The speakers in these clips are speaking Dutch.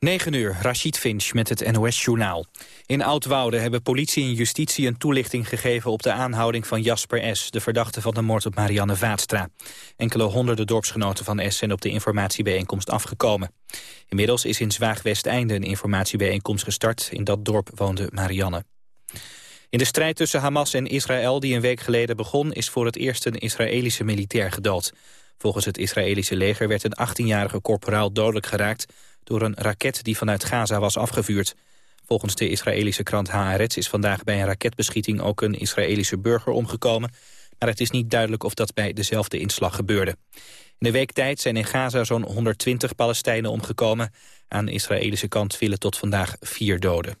9 uur, Rashid Finch met het NOS-journaal. In Oudwoude hebben politie en justitie een toelichting gegeven... op de aanhouding van Jasper S., de verdachte van de moord op Marianne Vaatstra. Enkele honderden dorpsgenoten van S. zijn op de informatiebijeenkomst afgekomen. Inmiddels is in Zwaag-Westeinde een informatiebijeenkomst gestart. In dat dorp woonde Marianne. In de strijd tussen Hamas en Israël die een week geleden begon... is voor het eerst een Israëlische militair gedood. Volgens het Israëlische leger werd een 18-jarige korporaal dodelijk geraakt door een raket die vanuit Gaza was afgevuurd. Volgens de Israëlische krant Haaretz is vandaag bij een raketbeschieting ook een Israëlische burger omgekomen. Maar het is niet duidelijk of dat bij dezelfde inslag gebeurde. In de week tijd zijn in Gaza zo'n 120 Palestijnen omgekomen. Aan de Israëlische kant vielen tot vandaag vier doden.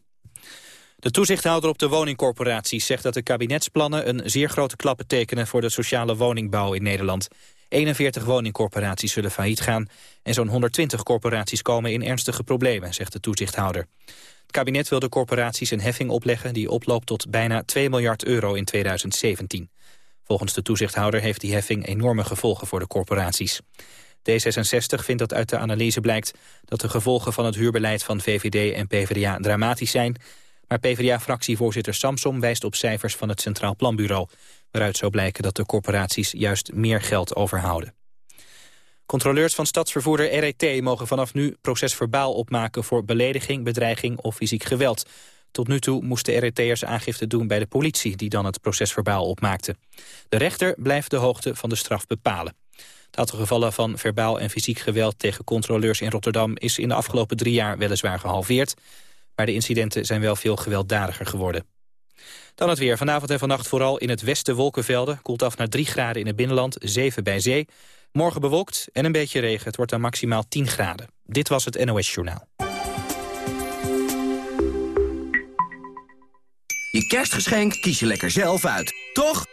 De toezichthouder op de woningcorporaties zegt dat de kabinetsplannen een zeer grote klap betekenen voor de sociale woningbouw in Nederland. 41 woningcorporaties zullen failliet gaan en zo'n 120 corporaties komen in ernstige problemen, zegt de toezichthouder. Het kabinet wil de corporaties een heffing opleggen die oploopt tot bijna 2 miljard euro in 2017. Volgens de toezichthouder heeft die heffing enorme gevolgen voor de corporaties. D66 vindt dat uit de analyse blijkt dat de gevolgen van het huurbeleid van VVD en PvdA dramatisch zijn. Maar PvdA-fractievoorzitter Samsom wijst op cijfers van het Centraal Planbureau waaruit zou blijken dat de corporaties juist meer geld overhouden. Controleurs van stadsvervoerder RET mogen vanaf nu procesverbaal opmaken voor belediging, bedreiging of fysiek geweld. Tot nu toe moesten RET'ers aangifte doen bij de politie die dan het procesverbaal opmaakte. De rechter blijft de hoogte van de straf bepalen. Het aantal gevallen van verbaal en fysiek geweld tegen controleurs in Rotterdam is in de afgelopen drie jaar weliswaar gehalveerd, maar de incidenten zijn wel veel gewelddadiger geworden. Dan het weer. Vanavond en vannacht vooral in het westen wolkenvelden. Koelt af naar 3 graden in het binnenland, 7 bij zee. Morgen bewolkt en een beetje regen. Het wordt dan maximaal 10 graden. Dit was het NOS Journaal. Je kerstgeschenk kies je lekker zelf uit, toch?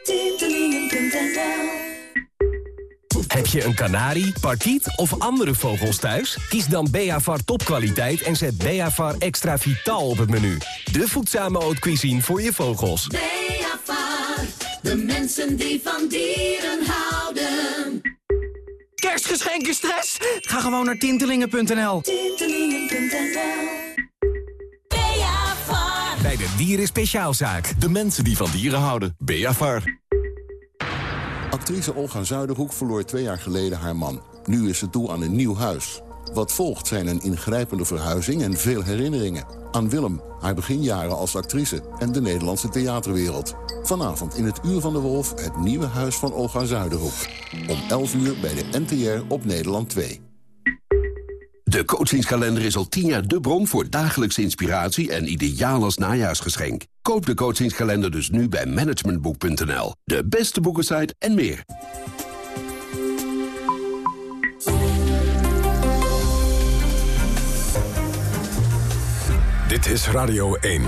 Heb je een kanarie, parkiet of andere vogels thuis? Kies dan Beavar topkwaliteit en zet Beavar extra vitaal op het menu. De voedzame haute cuisine voor je vogels. Beavar, de mensen die van dieren houden. Kerstgeschenken stress? Ga gewoon naar tintelingen.nl. Tintelingen.nl Bij de Dieren Speciaalzaak. De mensen die van dieren houden. Beavar. Actrice Olga Zuiderhoek verloor twee jaar geleden haar man. Nu is ze toe aan een nieuw huis. Wat volgt zijn een ingrijpende verhuizing en veel herinneringen. Aan Willem, haar beginjaren als actrice en de Nederlandse theaterwereld. Vanavond in het Uur van de Wolf het nieuwe huis van Olga Zuiderhoek. Om 11 uur bij de NTR op Nederland 2. De coachingskalender is al tien jaar de bron voor dagelijkse inspiratie en ideaal als najaarsgeschenk. Koop de coachingskalender dus nu bij managementboek.nl. De beste boekensite en meer. Dit is Radio 1.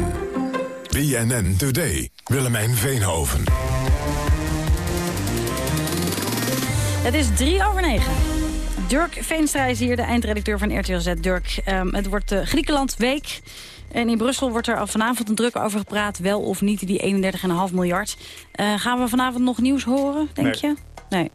BNN Today. Willemijn Veenhoven. Het is drie over negen. Dirk Veenstra is hier, de eindredacteur van RTL Z. Dirk, ehm, het wordt uh, Griekenland week. En in Brussel wordt er al vanavond een druk over gepraat. Wel of niet die 31,5 miljard. Uh, gaan we vanavond nog nieuws horen, denk Nee. je? Nee.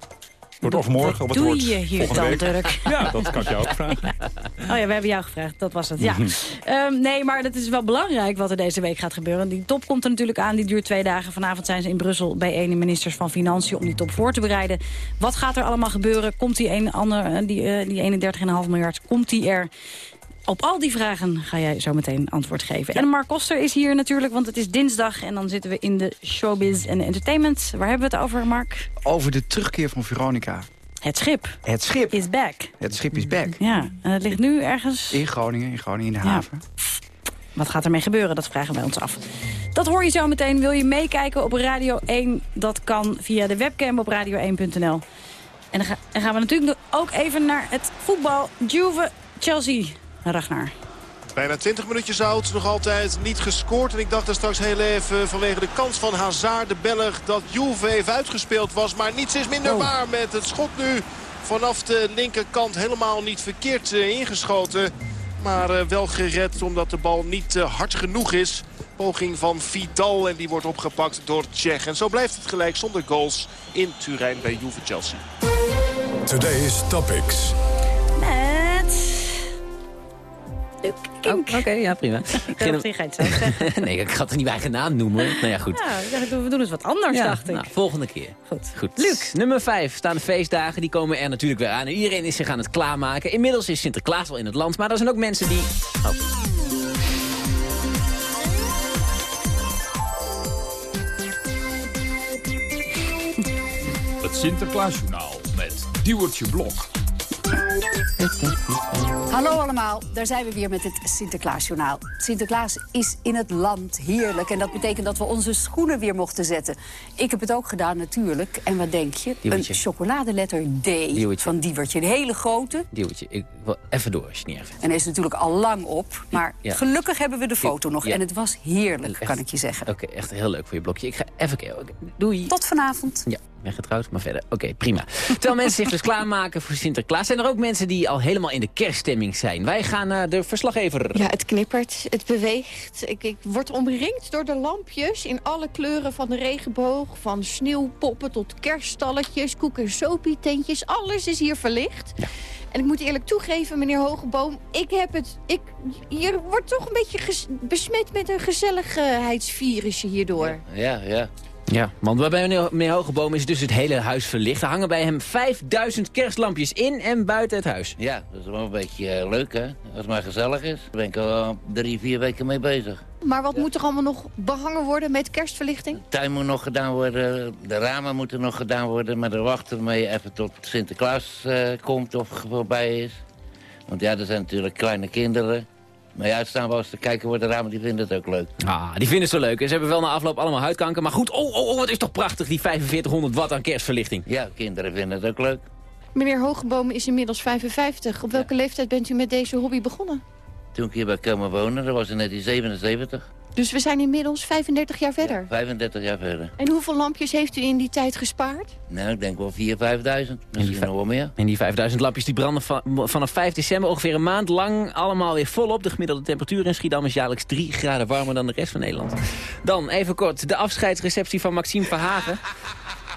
Wordt of morgen het doe wordt je hier dan, week. Dirk? Ja, dat kan ik jou ook vragen. Oh ja, we hebben jou gevraagd. Dat was het, ja. Ehm, nee, maar het is wel belangrijk wat er deze week gaat gebeuren. Die top komt er natuurlijk aan. Die duurt twee dagen. Vanavond zijn ze in Brussel bij ene ministers van Financiën... om die top voor te bereiden. Wat gaat er allemaal gebeuren? Komt die, een, ander, eh, die, eh, die 31,5 miljard, komt die er? Op al die vragen ga jij zo meteen antwoord geven. En Mark Koster is hier natuurlijk, want het is dinsdag... en dan zitten we in de showbiz en entertainment. Waar hebben we het over, Mark? Over de terugkeer van Veronica. Het schip Het schip. is back. Het schip is back. Ja, en het ligt nu ergens... In Groningen, in Groningen in de Ja. haven. Wat gaat ermee gebeuren? Dat vragen wij ons af. Dat hoor je zo meteen. Wil je meekijken op Radio 1? Dat kan via de webcam op radio1.nl. En dan gaan we natuurlijk ook even naar het voetbal. Juve, Chelsea, Ragnar. Bijna 20 minuutjes oud, nog altijd niet gescoord. En ik dacht er straks heel even vanwege de kans van Hazard, de Belg, dat Juve even uitgespeeld was. Maar niets is minder Oh. waar met het schot nu vanaf de linkerkant helemaal niet verkeerd eh, ingeschoten. Maar eh, wel gered omdat de bal niet eh, hard genoeg is. Poging van Vidal en die wordt opgepakt door Tsjech. En zo blijft het gelijk zonder goals in Turijn bij Juve Chelsea. Today's Topics. Oh, Oké, ja, prima. Ik dacht, die ga je het zo zeggen. nee, ik ga het er niet bij eigen naam noemen. Nou ja, goed. Ja, dacht, we doen eens wat anders, Ja, dacht ik. nou, volgende keer. Goed. Goed. Luc, nummer 5 staan de feestdagen. Die komen er natuurlijk weer aan. En iedereen is zich aan het klaarmaken. Inmiddels is Sinterklaas wel in het land. Maar er zijn ook mensen die... Oh. Het Sinterklaasjournaal met Duwertje Blok. Hallo allemaal, daar zijn we weer met het Sinterklaasjournaal. Sinterklaas is in het land, heerlijk. En dat betekent dat we onze schoenen weer mochten zetten. Ik heb het ook gedaan natuurlijk. En wat denk je? Diewertje. Een chocoladeletter D Diewertje. van Diewertje. Een hele grote. Diewertje, ik wil even door als je niet erg vindt. En hij is natuurlijk al lang op. Maar Ja. gelukkig hebben we de foto nog. Ja. En het was heerlijk, kan ik je zeggen. Oké, echt heel leuk voor je blokje. Ik ga even Doei. Tot vanavond. Ja, ben getrouwd, maar verder. Oké, prima. Terwijl mensen zich dus klaarmaken voor Sinterklaas... zijn er ook mensen die al helemaal in de kerststemming zijn. Wij gaan naar de verslaggever. Ja, het knippert, het beweegt. Ik, ik word omringd door de lampjes in alle kleuren van de regenboog. Van sneeuwpoppen tot kerststalletjes, koek- en sopietentjes. Alles is hier verlicht. En ik moet eerlijk toegeven, meneer Hogeboom, ik heb het... Ik, je wordt toch een beetje besmet met een gezelligheidsvirusje hierdoor. Ja, ja. Ja, want bij meneer, Hogeboom is dus het hele huis verlicht. Er hangen bij hem 5000 kerstlampjes in en buiten het huis. Ja, dat is wel een beetje eh, leuk, hè? Als het maar gezellig is. Daar ben ik al drie, vier weken mee bezig. Maar wat moet er allemaal nog behangen worden met kerstverlichting? De tuin moet nog gedaan worden, de ramen moeten nog gedaan worden... maar daar wachten we mee even tot Sinterklaas eh, komt of voorbij is. Want ja, er zijn natuurlijk kleine kinderen. Maar ja, staan we eens te kijken voor de ramen, die vinden het ook leuk. Ah, die vinden het zo leuk. En ze hebben wel na afloop allemaal huidkanker. Maar goed, oh, oh, oh, wat is toch prachtig, die 4500 watt aan kerstverlichting. Ja, kinderen vinden het ook leuk. Meneer Hogeboom is inmiddels 55. Op welke leeftijd bent u met deze hobby begonnen? Toen ik hier ben komen wonen, dat was in 1977. Dus we zijn inmiddels 35 jaar verder. 35 jaar verder. En hoeveel lampjes heeft u in die tijd gespaard? Nou, ik denk wel 4.000, 5.000. Misschien nog wel meer. En die 5000 lampjes die branden van, vanaf 5 december ongeveer een maand lang allemaal weer volop. De gemiddelde temperatuur in Schiedam is jaarlijks 3 graden warmer dan de rest van Nederland. Dan, even kort, de afscheidsreceptie van Maxime Verhagen.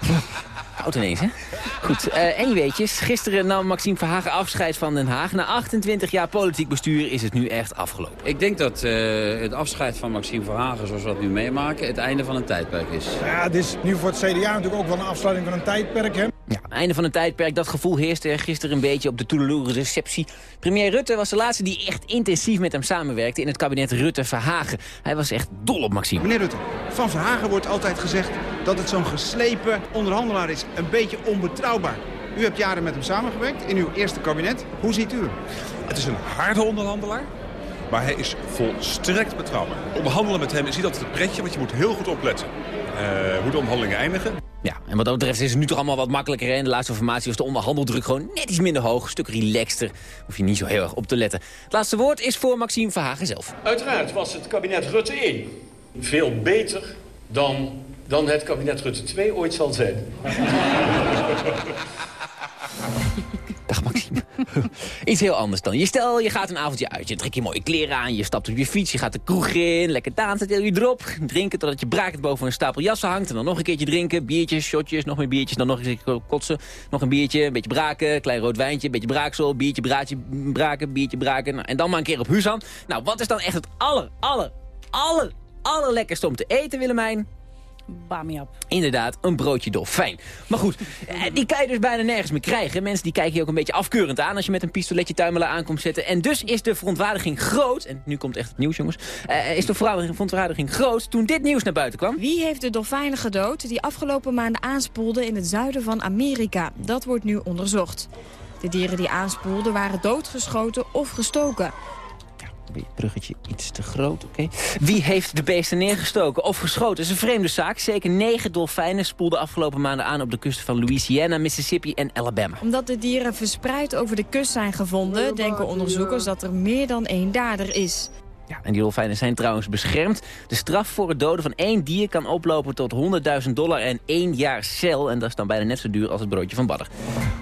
Oud ineens, hè? Goed, eh en je weetjes. Gisteren nam Maxime Verhagen afscheid van Den Haag. Na 28 jaar politiek bestuur is het nu echt afgelopen. Ik denk dat eh, het afscheid van Maxime Verhagen, zoals we dat nu meemaken, het einde van een tijdperk is. Ja, het is nu voor het CDA natuurlijk ook wel een afsluiting van een tijdperk. Hè? Ja, einde van een tijdperk, dat gevoel heerste er gisteren een beetje op de Toedeloe-receptie. Premier Rutte was de laatste die echt intensief met hem samenwerkte in het kabinet Rutte-Verhagen. Hij was echt dol op Maxime. Meneer Rutte, van Verhagen wordt altijd gezegd dat het zo'n geslepen onderhandelaar is. Een beetje onbetrouwbaar. U hebt jaren met hem samengewerkt in uw eerste kabinet. Hoe ziet u hem? Het is een harde onderhandelaar, maar hij is volstrekt betrouwbaar. Onderhandelen met hem is niet altijd een pretje, want je moet heel goed opletten eh, hoe de onderhandelingen eindigen. Ja, en wat dat betreft is het nu toch allemaal wat makkelijker. hè? In de laatste formatie was de onderhandeldruk gewoon net iets minder hoog. Een stuk relaxter. Hoef je niet zo heel erg op te letten. Het laatste woord is voor Maxime Verhagen zelf. Uiteraard was het kabinet Rutte 1 veel beter dan, dan het kabinet Rutte 2 ooit zal zijn. Dag Maxime. Iets heel anders dan. Je stel, je gaat een avondje uit. Je trekt je mooie kleren aan, je stapt op je fiets, je gaat de kroeg in. Lekker dansen, deel je erop. Drinken totdat je braakend boven een stapel jassen hangt. En dan nog een keertje drinken. Biertjes, shotjes, nog meer biertjes. Dan nog eens kotsen. Nog een biertje, een beetje braken. Klein rood wijntje, een beetje braaksel. Biertje, braadje, braken, biertje, braken. Nou, en dan maar een keer op Husan. Nou, wat is dan echt het aller, aller, aller, allerlekkerste om te eten, Willemijn? Bamiap. Inderdaad, een broodje dolfijn. Maar goed, eh, die kan je dus bijna nergens meer krijgen. Mensen die kijken je ook een beetje afkeurend aan... als je met een pistoletje tuimelaar aankomt zetten. En dus is de verontwaardiging groot... en nu komt echt het nieuws, jongens... eh, is de verontwaardiging groot toen dit nieuws naar buiten kwam. Wie heeft de dolfijnen gedood die afgelopen maanden aanspoelden in het zuiden van Amerika? Dat wordt nu onderzocht. De dieren die aanspoelden waren doodgeschoten of gestoken. Bruggetje iets te groot, oké. Wie heeft de beesten neergestoken of geschoten? Dat is een vreemde zaak. Zeker negen dolfijnen spoelden afgelopen maanden aan... op de kusten van Louisiana, Mississippi en Alabama. Omdat de dieren verspreid over de kust zijn gevonden... denken onderzoekers dat er meer dan één dader is. Ja, en die dolfijnen zijn trouwens beschermd. De straf voor het doden van één dier kan oplopen tot 100.000 dollar en één jaar cel. En dat is dan bijna net zo duur als het broodje van Badder.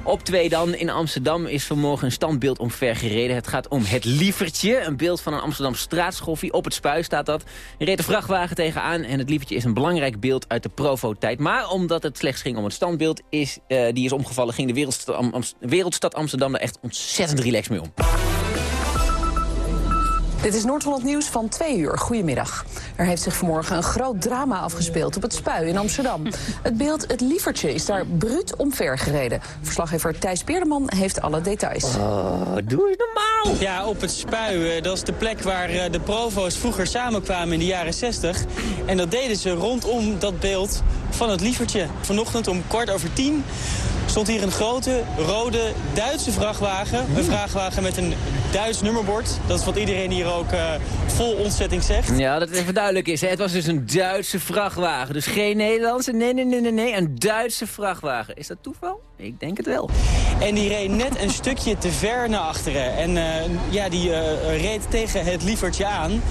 Op twee dan. In Amsterdam is vanmorgen een standbeeld omver gereden. Het gaat om het lievertje. Een beeld van een Amsterdam straatschoffie. Op het spui staat dat. Er reed een vrachtwagen tegenaan. En het lievertje is een belangrijk beeld uit de Provo-tijd. Maar omdat het slechts ging om het standbeeld, is, eh, die is omgevallen... ging de wereldstad Amsterdam er echt ontzettend relaxed mee om. Dit is Noord-Holland Nieuws van 2 uur. Goedemiddag. Er heeft zich vanmorgen een groot drama afgespeeld op het Spui in Amsterdam. Het beeld Het Lievertje is daar bruut omvergereden. Verslaggever Thijs Peerdeman heeft alle details. Oh, doe eens normaal! Ja, op het Spui. eh, Dat is de plek waar eh, de provo's vroeger samenkwamen in de jaren 60. En dat deden ze rondom dat beeld van het Lievertje. Vanochtend om kwart over tien stond hier een grote rode Duitse vrachtwagen. Een vrachtwagen met een Duits nummerbord. Dat is wat iedereen hier ook eh, vol ontzetting zegt. Ja, dat het even duidelijk is. Hè. Het was dus een Duitse vrachtwagen. Dus geen Nederlandse, nee, nee, nee, nee, nee. Een Duitse vrachtwagen. Is dat toeval? Ik denk het wel. En die reed net een stukje te ver naar achteren. En eh, ja, die eh, reed tegen het lievertje aan.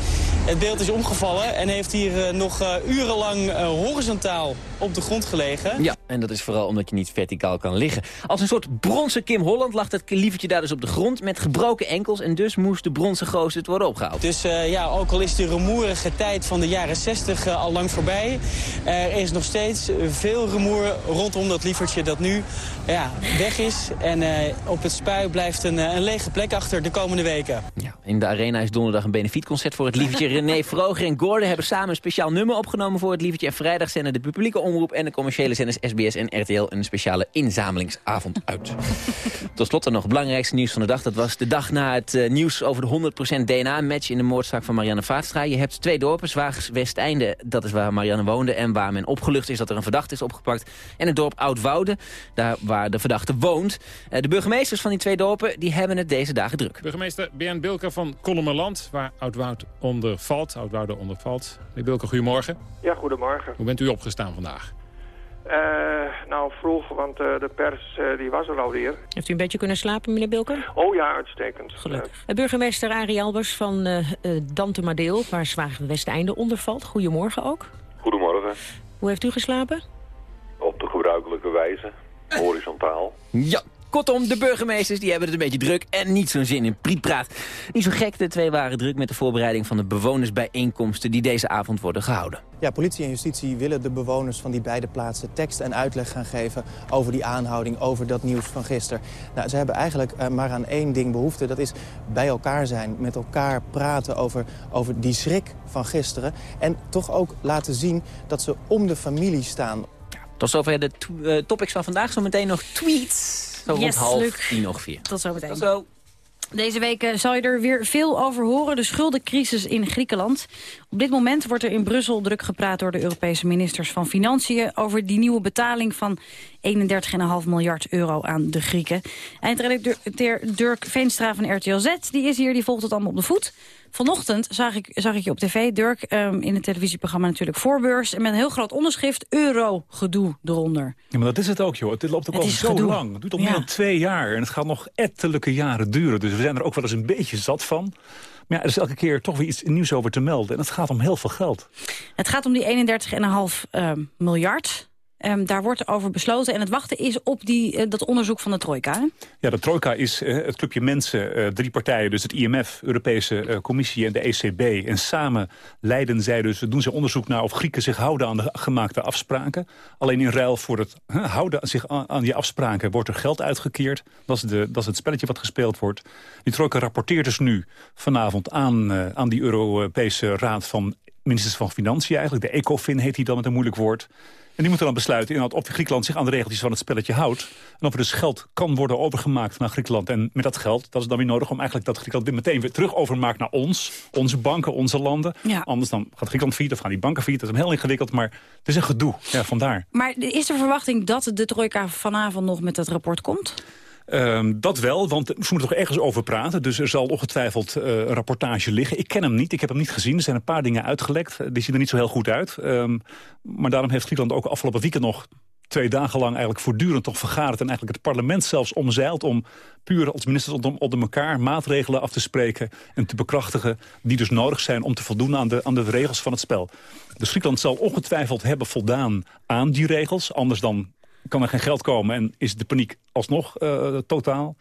Het beeld is omgevallen en heeft hier eh, nog eh, urenlang eh, horizontaal op de grond gelegen. Ja, en dat is vooral omdat je niet verticaal kan liggen. Als een soort bronzen Kim Holland lag het lievertje daar dus op de grond... met gebroken enkels en dus moest de bronzen gozer het worden opgehaald. Dus eh, ja, ook al is de rumoerige tijd van de jaren 60 eh, al lang voorbij... er is nog steeds veel rumoer rondom dat lievertje dat nu ja, weg is. En eh, op het spui blijft een, eh, een lege plek achter de komende weken. In de arena is donderdag een benefietconcert voor het lievertje. René Vroger en Gordon hebben samen een speciaal nummer opgenomen voor het lievertje. En vrijdag zenden de publieke omroep en de commerciële zenders SBS en RTL een speciale inzamelingsavond uit. Tot slot dan nog het belangrijkste nieuws van de dag. Dat was de dag na het eh, nieuws over de 100% DNA-match in de moordzaak van Marianne Vaatstra. Je hebt twee dorpen, Zwaags Westeinde, dat is waar Marianne woonde... en waar men opgelucht is dat er een verdachte is opgepakt. En het dorp Oudwoude, daar waar de verdachte woont. Eh, de burgemeesters van die twee dorpen die hebben het deze dagen druk. Burgemeester BN Bilker van Kollemerland, waar Oudwoud onder valt. Oudwoude onder valt. Meneer Bilker, goedemorgen. Ja, goedemorgen. Hoe bent u opgestaan vandaag? Eh, nou, vroeg, want eh, de pers eh, die was er alweer. Heeft u een beetje kunnen slapen, meneer Bilker? Oh ja, uitstekend. Gelukkig. Uh, burgemeester Arie Albers van Dante Madeel, waar Zwagen Westeinde onder valt. Goedemorgen ook. Goedemorgen. Hoe heeft u geslapen? Op de gebruikelijke wijze, horizontaal. Ja, Kortom, de burgemeesters die hebben het een beetje druk en niet zo'n zin in prietpraat. Niet zo gek, de twee waren druk met de voorbereiding van de bewonersbijeenkomsten die deze avond worden gehouden. Ja, politie en justitie willen de bewoners van die beide plaatsen tekst en uitleg gaan geven over die aanhouding, over dat nieuws van gisteren. Nou, ze hebben eigenlijk uh, maar aan één ding behoefte, dat is bij elkaar zijn, met elkaar praten over, over die schrik van gisteren. En toch ook laten zien dat ze om de familie staan. Tot zover de uh, topics van vandaag, zometeen nog tweets. Zo yes, half Luc. tien ongeveer. Tot zometeen. Tot zo. Deze week uh, zal je er weer veel over horen, de schuldencrisis in Griekenland. Op dit moment wordt er in Brussel druk gepraat door de Europese ministers van Financiën... over die nieuwe betaling van 31,5 miljard euro aan de Grieken. Eindredacteur Dirk Veenstra van RTL Z die is hier, die volgt het allemaal op de voet. Vanochtend zag ik, zag ik je op tv, Dirk, um, in het televisieprogramma natuurlijk Voorbeurs... en met een heel groot onderschrift, euro-gedoe eronder. Ja, maar dat is het ook, joh. Het loopt ook al zo gedoe. lang. Het duurt al ja. meer dan twee jaar en het gaat nog ettelijke jaren duren. Dus we zijn er ook wel eens een beetje zat van. Maar ja, er is elke keer toch weer iets nieuws over te melden. En het gaat om heel veel geld. Het gaat om die 31,5 uh, miljard... Um, daar wordt over besloten. En het wachten is op die, uh, dat onderzoek van de Trojka. Ja, de Trojka is uh, het clubje mensen, uh, drie partijen. Dus het IMF, Europese Commissie en de ECB. En samen leiden zij dus, doen ze onderzoek naar of Grieken zich houden aan de gemaakte afspraken. Alleen in ruil voor het houden zich aan, aan, die afspraken wordt er geld uitgekeerd. Dat is, de, dat is het spelletje wat gespeeld wordt. Die Trojka rapporteert dus nu vanavond aan, aan die Europese Raad van Ministers van Financiën eigenlijk. De ECOFIN heet die dan met een moeilijk woord. En die moeten dan besluiten inderdaad of Griekenland zich aan de regeltjes van het spelletje houdt. En of er dus geld kan worden overgemaakt naar Griekenland. En met dat geld, dat is dan weer nodig om eigenlijk dat Griekenland dit meteen weer terug overmaakt naar ons. Onze banken, onze landen. Ja. Anders dan gaat Griekenland failliet of gaan die banken failliet. Dat is heel ingewikkeld, maar het is een gedoe. Ja, vandaar. Maar is er verwachting dat de trojka vanavond nog met dat rapport komt? Um, dat wel, want ze moeten toch ergens over praten. Dus er zal ongetwijfeld uh, een rapportage liggen. Ik ken hem niet, ik heb hem niet gezien. Er zijn een paar dingen uitgelekt. Die zien er niet zo heel goed uit. Um, maar daarom heeft Griekenland ook afgelopen weekend nog twee dagen lang eigenlijk voortdurend toch vergaderd... en eigenlijk het parlement zelfs omzeild om puur als ministers onder elkaar maatregelen af te spreken... en te bekrachtigen die dus nodig zijn om te voldoen aan de, aan de regels van het spel. Dus Griekenland zal ongetwijfeld hebben voldaan aan die regels. Anders dan kan er geen geld komen en is de paniek alsnog uh, totaal.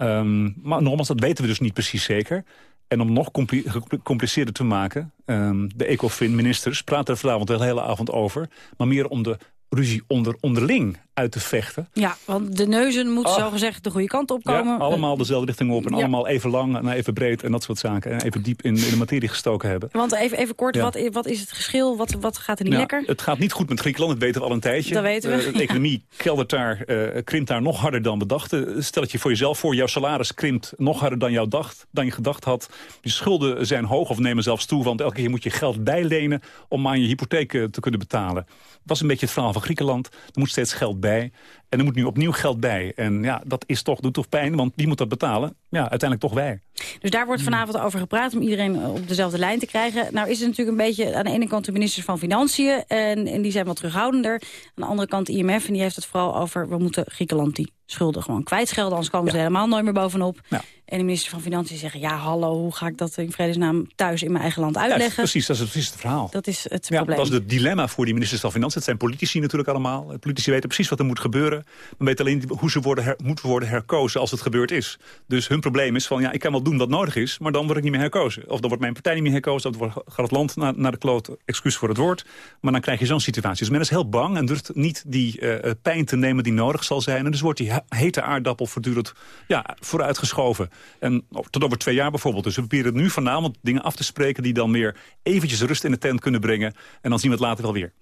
Um, maar nogmaals, dat weten we dus niet precies zeker. En om nog gecompliceerder te maken... Um, de ECOFIN-ministers praten er vanavond de hele avond over... maar meer om de ruzie onder, onderling uit te vechten. Ja, want de neuzen moeten Oh. zogezegd de goede kant opkomen. Ja, allemaal dezelfde richting op en Ja. allemaal even lang en even breed en dat soort zaken. En even diep in, in de materie gestoken hebben. Want even, even kort, Ja. wat, wat is het geschil? Wat, wat gaat er niet Ja, lekker? Het gaat niet goed met Griekenland, dat weten we al een tijdje. Dat weten we, Eh, de economie keldert daar, eh, krimpt daar nog harder dan bedacht. Eh, Stel het je voor jezelf voor, jouw salaris krimpt nog harder dan, jou dacht, dan je gedacht had. Je schulden zijn hoog of nemen zelfs toe, want elke keer moet je geld bijlenen om aan je hypotheek te kunnen betalen. Dat is een beetje het verhaal van Griekenland. Er moet steeds geld bij. En er moet nu opnieuw geld bij. En ja, dat is toch, doet toch pijn, want wie moet dat betalen? Ja, uiteindelijk toch wij. Dus daar wordt vanavond over gepraat om iedereen eh, op dezelfde lijn te krijgen. Nou is het natuurlijk een beetje aan de ene kant de ministers van Financiën. En, en die zijn wat terughoudender. Aan de andere kant de IMF en die heeft het vooral over... we moeten Griekenland die schulden gewoon kwijtschelden. Anders komen ze helemaal nooit meer bovenop. En de minister van Financiën zeggen... ja, hallo, hoe ga ik dat in vredesnaam thuis in mijn eigen land Ja, uitleggen? precies, dat is, het verhaal. Dat is het Ja, probleem. dat is het dilemma voor die ministers van Financiën. Het zijn politici natuurlijk allemaal. Politici weten precies wat er moet gebeuren. Maar weten alleen hoe ze worden moeten worden herkozen als het gebeurd is. Dus hun probleem is van, ja, ik kan wel doen wat nodig is... maar dan word ik niet meer herkozen. Of dan wordt mijn partij niet meer herkozen... dan gaat het land naar, naar de kloot, excuus voor het woord. Maar dan krijg je zo'n situatie. Dus men is heel bang en durft niet die eh, eh, pijn te nemen die nodig zal zijn. En dus wordt die he- hete aardappel voortdurend ja, vooruitgeschoven. En oh, tot over twee jaar bijvoorbeeld. Dus we proberen nu vanavond dingen af te spreken... die dan weer eventjes rust in de tent kunnen brengen. En dan zien we het later wel weer.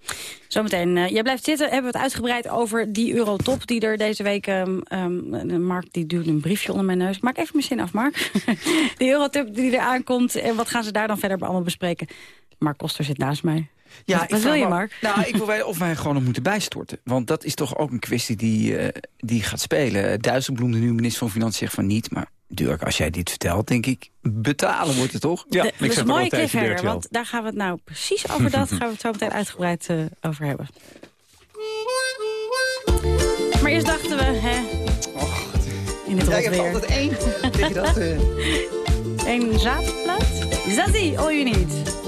Zometeen, eh, jij blijft zitten, hebben we het uitgebreid over die eurotop die er deze week... ehm, ehm, Mark die duwt een briefje onder mijn neus. Maak even mijn zin af, Mark. die eurotop die er aankomt en wat gaan ze daar dan verder allemaal bespreken? Mark Koster zit naast mij. Ja, wat ik wat wil je, Mark? Nou, ik wil weten of wij gewoon nog moeten bijstorten. Want dat is toch ook een kwestie die, eh, die gaat spelen. Dijsselbloem, de nieuwe minister van Financiën, zegt van niet. Maar Dirk, als jij dit vertelt, denk ik, betalen wordt het toch? De- dat is een mooie cliffhanger, want daar gaan we het nou precies over dat... gaan we het zo meteen uitgebreid eh, over hebben. Eerst dachten we, hè... in het Ja, je hebt weer. altijd één. Zeg je dat? eh? Eén zaadplaat? Zazie, all you need.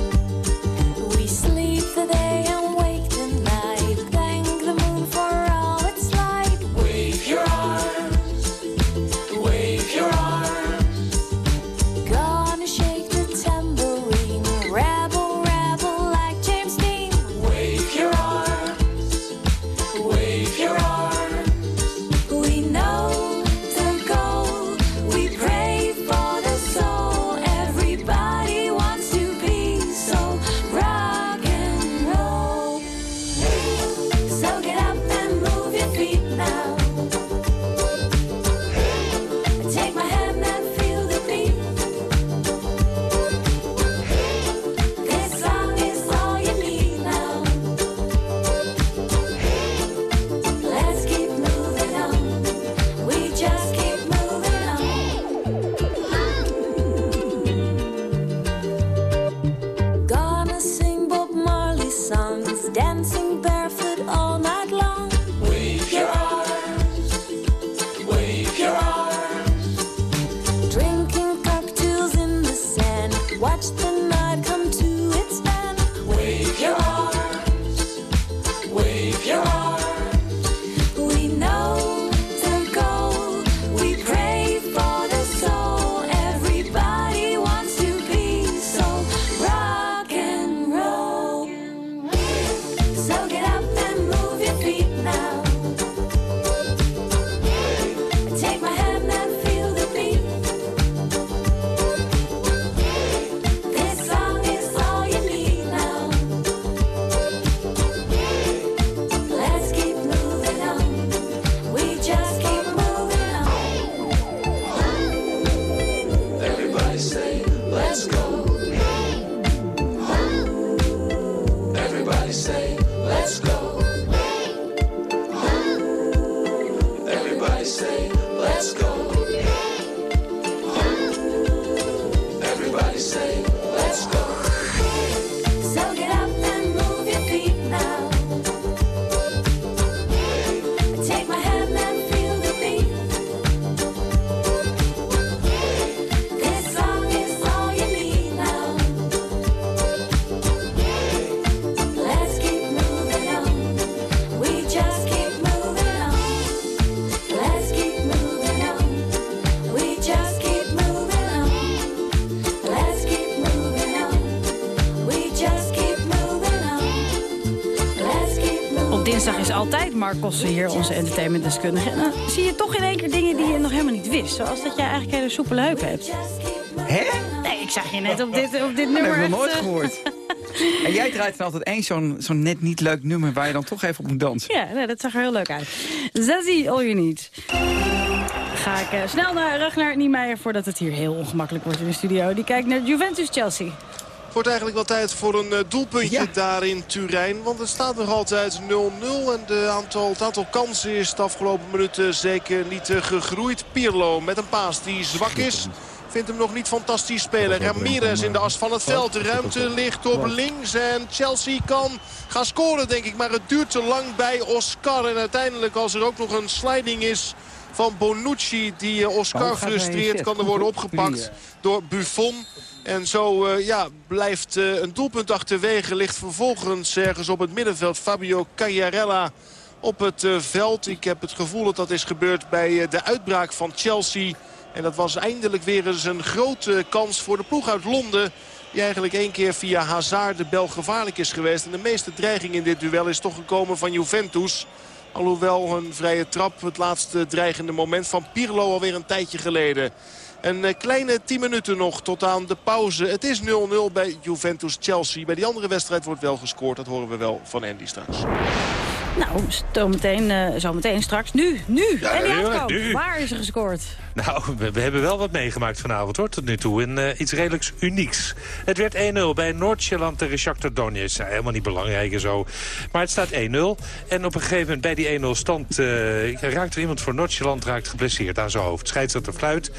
Mark Kossen hier, onze entertainmentdeskundige. En dan zie je toch in één keer dingen die je nog helemaal niet wist. Zoals dat jij eigenlijk hele soepele heupen hebt. Hè? Nee, ik zag je net op dit, op dit Dat nummer. heb ik nog nooit eh, gehoord. En jij draait dan altijd één zo'n zo'n net niet leuk nummer... waar je dan toch even op moet dansen. Ja, nee, dat zag er heel leuk uit. Zazie, all you need. Ga ik eh, snel naar Ragnar Niemeyer voordat het hier heel ongemakkelijk wordt in de studio. Die kijkt naar Juventus-Chelsea. Het wordt eigenlijk wel tijd voor een eh, doelpuntje daar in Turijn. Want het staat nog altijd 0-0. En de aantal, het aantal kansen is de afgelopen minuten zeker niet eh, gegroeid. Pirlo met een paas die zwak is. Vindt hem nog niet fantastisch spelen. Ramirez in de as van het veld. De ruimte ligt op links. En Chelsea kan gaan scoren denk ik. Maar het duurt te lang bij Oscar. En uiteindelijk als er ook nog een sliding is van Bonucci. Die eh, Oscar frustreert. Kan er worden opgepakt door Buffon. En zo eh, ja, blijft eh, een doelpunt achterwege. Ligt vervolgens ergens op het middenveld Fabio Cagliarella op het eh, veld. Ik heb het gevoel dat dat is gebeurd bij eh, de uitbraak van Chelsea. En dat was eindelijk weer eens een grote kans voor de ploeg uit Londen. Die eigenlijk één keer via Hazard de bel gevaarlijk is geweest. En de meeste dreiging in dit duel is toch gekomen van Juventus. Alhoewel een vrije trap het laatste dreigende moment van Pirlo alweer een tijdje geleden. Een eh, kleine 10 minuten nog tot aan de pauze. Het is 0-0 bij Juventus-Chelsea. Bij die andere wedstrijd wordt wel gescoord. Dat horen we wel van Andy straks. Nou, zometeen, eh zometeen straks. Nu, nu. Ja, en die ja, uitkoop. nu. Waar is er gescoord? Nou, we, hebben wel wat meegemaakt vanavond hoor, tot nu toe. En eh, iets redelijks unieks. Het werd 1-0 bij Noord-Sjælland tegen Shakhtar Donetsk. Helemaal niet belangrijk en zo. Maar het staat 1-0. En op een gegeven moment bij die 1-0 stand... eh, raakt er iemand voor Noord-Sjælland raakt geblesseerd aan zijn hoofd. Scheidsrechter fluit.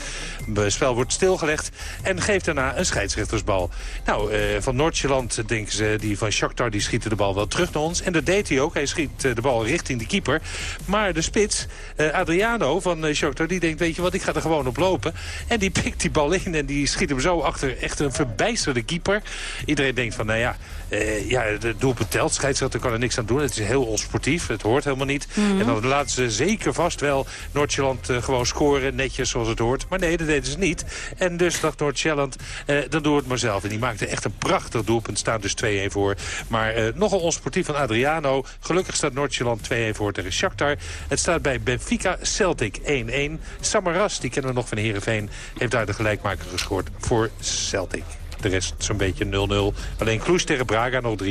Het spel wordt stilgelegd. En geeft daarna een scheidsrechtersbal. Nou, eh, van Noord-Sjælland denken ze, die van Shakhtar... die schieten de bal wel terug naar ons. En dat deed hij ook. Hij schiet de bal richting de keeper. Maar de spits, Adriano van Shakhtar... die denkt, weet je wat, ik ga er gewoon op lopen. En die pikt die bal in en die schiet hem zo achter echt een verbijsterde keeper. Iedereen denkt van, nou ja, eh, ja de doelpunt telt. Scheidsrechter kan er niks aan doen. Het is heel onsportief. Het hoort helemaal niet. Mhm. En dan laten ze zeker vast wel Noord-Sjælland eh, gewoon scoren. Netjes zoals het hoort. Maar nee, dat deden ze niet. En dus dacht Noord-Sjælland, eh, dan doe het maar zelf. En die maakte echt een prachtig doelpunt. Staan dus 2-1 voor. Maar nogal onsportief van Adriano. Gelukkig staat Noord-Sjælland 2-1 voor tegen Shakhtar. Het staat bij Benfica Celtic 1-1. Samaras, die kennen we nog van Heerenveen... heeft daar de gelijkmaker gescoord voor Celtic. De rest zo'n beetje 0-0. Alleen Kloes tegen Braga nog 3-1.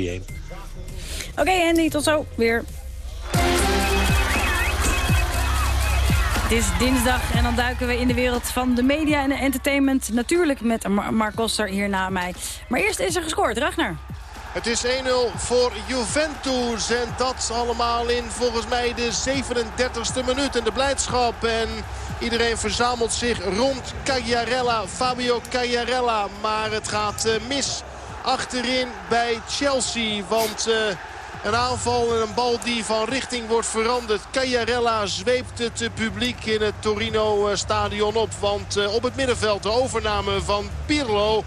Oké, Andy, tot zo. Weer. Het is dinsdag en dan duiken we in de wereld van de media en de entertainment. Natuurlijk met Mar Mark Koster hier na mij. Maar eerst is er gescoord, Ragnar. Het is 1-0 voor Juventus. En dat allemaal in volgens mij de 37e minuut. En de blijdschap. En iedereen verzamelt zich rond Cagliarella. Fabio Cagliarella. Maar het gaat eh, mis achterin bij Chelsea. Want... eh, een aanval en een bal die van richting wordt veranderd. Cagliarella zweept het eh, publiek in het Torino-stadion op. Want eh, op het middenveld de overname van Pirlo.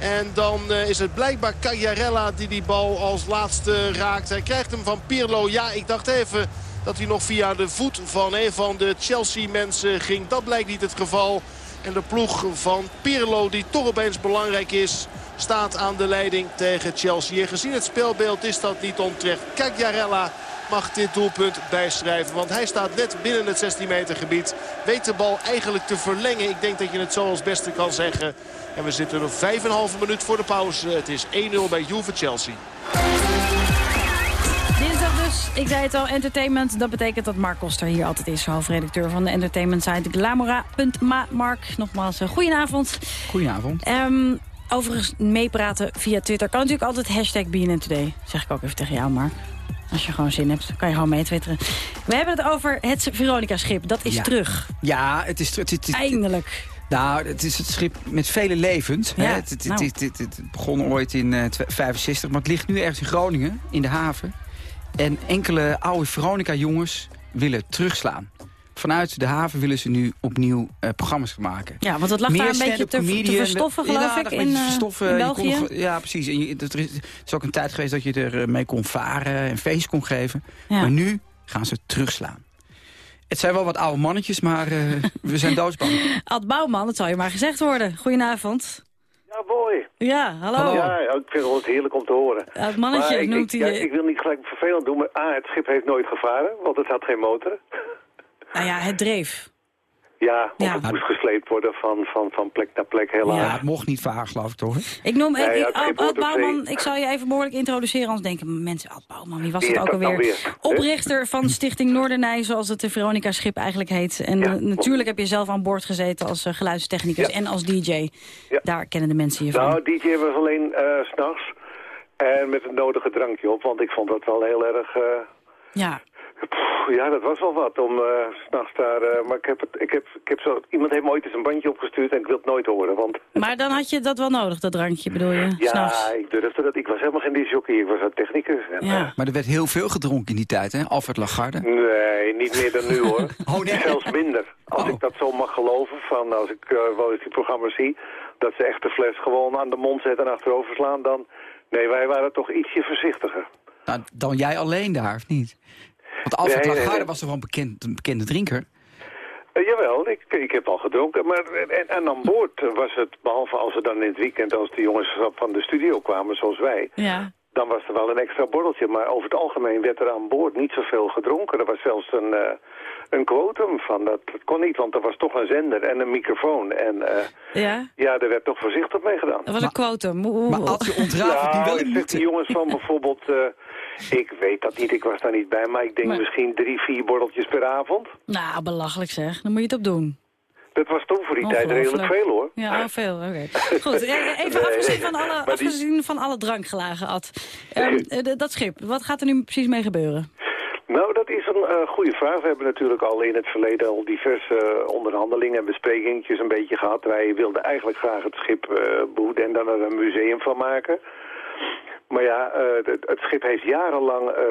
En dan eh, is het blijkbaar Cagliarella die die bal als laatste raakt. Hij krijgt hem van Pirlo. Ja, ik dacht even dat hij nog via de voet van een van de Chelsea-mensen ging. Dat blijkt niet het geval. En de ploeg van Pirlo, die toch opeens belangrijk is, staat aan de leiding tegen Chelsea. En gezien het spelbeeld is dat niet onterecht. Cagliarella mag dit doelpunt bijschrijven. Want hij staat net binnen het 16 meter gebied. Weet de bal eigenlijk te verlengen. Ik denk dat je het zo als beste kan zeggen. En we zitten nog 5,5 minuut voor de pauze. Het is 1-0 bij Juve Chelsea. Dinsdag dus, ik zei het al, entertainment. Dat betekent dat Mark Koster hier altijd is, hoofdredacteur van de entertainment site Glamora.ma. Mark, nogmaals, uh, goedenavond. Goedenavond. Um, overigens, meepraten via Twitter kan natuurlijk altijd hashtag BNN Today. Zeg ik ook even tegen jou, Mark. Als je gewoon zin hebt, kan je gewoon meetwitteren. We hebben het over het Veronica-schip. Dat is Ja. terug. Ja, het is terug. Eindelijk. Nou, het is het schip met vele levens. Ja, hè. Het, het, nou. het, het- begon ooit in eh, 65, maar het ligt nu ergens in Groningen, in de haven. En enkele oude Veronica-jongens willen terugslaan. Vanuit de haven willen ze nu opnieuw eh, programma's gaan maken. Ja, want het lag daar een beetje te, te verstoffen, geloof Ja, ik, dat in, eh, verstoffen. in Je België. kon ja, precies. En je, er is, er is ook een tijd geweest dat je er eh, mee kon varen en feest kon geven. Ja. Maar nu gaan ze terugslaan. Het zijn wel wat oude mannetjes, maar eh, we zijn doodsbang. Ad Bouwman, dat zal je maar gezegd worden. Goedenavond. Jawohl, hoi. Ja, hallo. Ja, ja, ik vind het altijd heerlijk om te horen. Ja, het mannetje Maar noemt ik, hij ja, ik wil niet gelijk vervelend doen, maar A, het schip heeft nooit gevaren, want het had geen motor. Nou ja, het dreef. Ja, of het moest gesleept worden van, van, van plek naar plek, helaas. Ja, het mocht niet varen, geloof ik toch? Ik noem Nee, ik, het schip Ad Bouwman, ik zal je even behoorlijk introduceren, anders denken mensen, Ad Bouwman, wie was Wie dat is ook dat alweer? weer? Oprichter van Stichting Noordernij, zoals het de Veronica Schip eigenlijk heet. En eh, natuurlijk heb je zelf aan boord gezeten als eh, geluidstechnicus en als DJ. Daar kennen de mensen je van. Nou, DJ was alleen eh, s s'nachts en met het nodige drankje op, want ik vond dat wel heel erg... eh, Ja. Pff, ja, dat was wel wat om eh, s s'nachts daar... eh, maar ik heb, het, ik, heb, ik heb zo... Iemand heeft me ooit eens een bandje opgestuurd en ik wil het nooit horen, want... Maar dan had je dat wel nodig, dat drankje, bedoel je? Ja, ik durfde dat. Ik was helemaal geen disjockey, ik was een technicus. En, Ja. Maar er werd heel veel gedronken in die tijd, hè? Alfred Lagarde. Nee, niet meer dan nu hoor. Oh, nee. Zelfs minder. Als ik dat zo mag geloven, van als ik eh, wel eens die programma's zie, dat ze echt de fles gewoon aan de mond zetten en achterover slaan, dan... Nee, wij waren toch ietsje voorzichtiger. Nou, dan jij alleen daar, of niet? Want Alfred Nee, Lagarde nee. was toch wel een, bekend, een bekende drinker? Eh, jawel, ik, ik heb al gedronken. Maar, en, en aan boord was het, behalve als we dan in het weekend, als de jongens van de studio kwamen, zoals wij, Ja. dan was er wel een extra borreltje. Maar over het algemeen werd er aan boord niet zoveel gedronken. Er was zelfs een, eh, een quotum van, dat, dat kon niet, want er was toch een zender en een microfoon. En eh, Ja? ja, er werd toch voorzichtig mee gedaan. Dat was een quotum. Hoe- Maar als je ontrafelt, die je zeg die jongens van bijvoorbeeld, eh, ik weet dat niet, ik was daar niet bij, maar ik denk Maar- misschien drie, vier borreltjes per avond. Nou, belachelijk zeg. Dan moet je het op doen. Dat was toen voor die tijd redelijk veel hoor. Ja, veel. Oké. Goed, even afgezien, van alle, die- afgezien van alle drankgelagen, Ad. Ehm, eh, dat schip, wat gaat er nu precies mee gebeuren? Nou, dat is een eh, goede vraag. We hebben natuurlijk al in het verleden al diverse eh, onderhandelingen en besprekingjes een beetje gehad. Wij wilden eigenlijk graag het schip behoeden en dan er een museum van maken. Maar ja, eh, het, schip heeft jarenlang eh,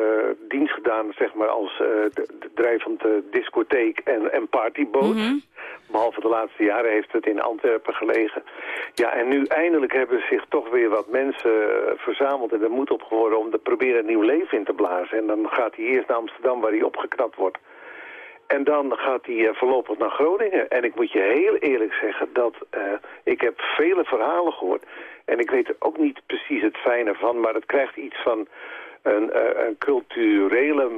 dienst gedaan zeg maar, als eh, de, de drijvende discotheek en, en partyboot. Behalve de laatste jaren heeft het in Antwerpen gelegen. Ja, en nu eindelijk hebben zich toch weer wat mensen verzameld en er moed op geworden om te proberen een nieuw leven in te blazen. En dan gaat hij eerst naar Amsterdam waar hij opgeknapt wordt. En dan gaat hij voorlopig naar Groningen. En ik moet je heel eerlijk zeggen dat ik heb vele verhalen gehoord. En ik weet er ook niet precies het fijne van, maar het krijgt iets van een, eh, een culturele,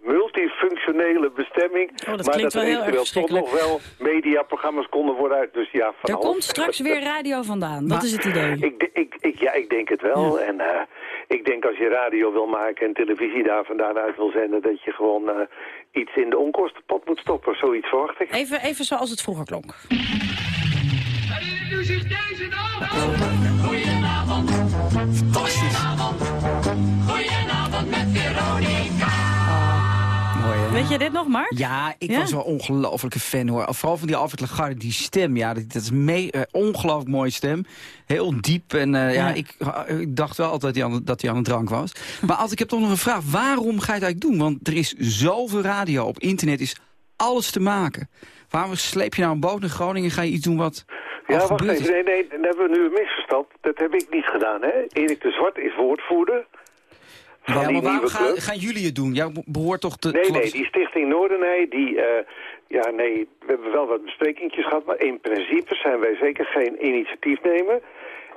multifunctionele bestemming. Oh, dat maar klinkt dat wel er heel erg eventueel toch nog wel mediaprogramma's konden worden uit. Dus ja, van Er komt straks weer radio vandaan, dat is het idee. Ik, ik, ik, ja, ik denk het wel. En eh, ik denk als je radio wil maken en televisie daar vandaan uit wil zenden... dat je gewoon eh, iets in de onkostenpot moet stoppen. Zoiets verwacht ik. Even, even zoals het vroeger klonk. Nu Goedenavond. Fantastisch. Goedenavond met Veronica. Mooi, hè? Weet je dit nog, Mark? Ja, ik Ja? was wel een ongelofelijke fan hoor. Vooral van die Alfred Lagarde, die stem. Ja, dat, dat is mee, eh, ongelooflijk mooie stem. Heel diep. En eh, ja. Ja. ik, ik dacht wel altijd dat hij aan, dat hij aan de drank was. Maar als ik heb toch nog een vraag. Waarom ga je het eigenlijk doen? Want er is zoveel radio. Op internet is alles te maken. Waarom sleep je nou een boot naar Groningen en ga je iets doen wat Ja, wacht gebeurd even. Nee, nee, dan hebben we nu een misverstand. Dat heb ik niet gedaan, hè. Erik de Zwart is woordvoerder. Ja, maar waarom gaan, gaan jullie het doen? Jij behoort toch te... Nee, nee, die Stichting Noordenij, die... eh, ja, nee, we hebben wel wat besprekingjes gehad, maar in principe zijn wij zeker geen initiatiefnemer.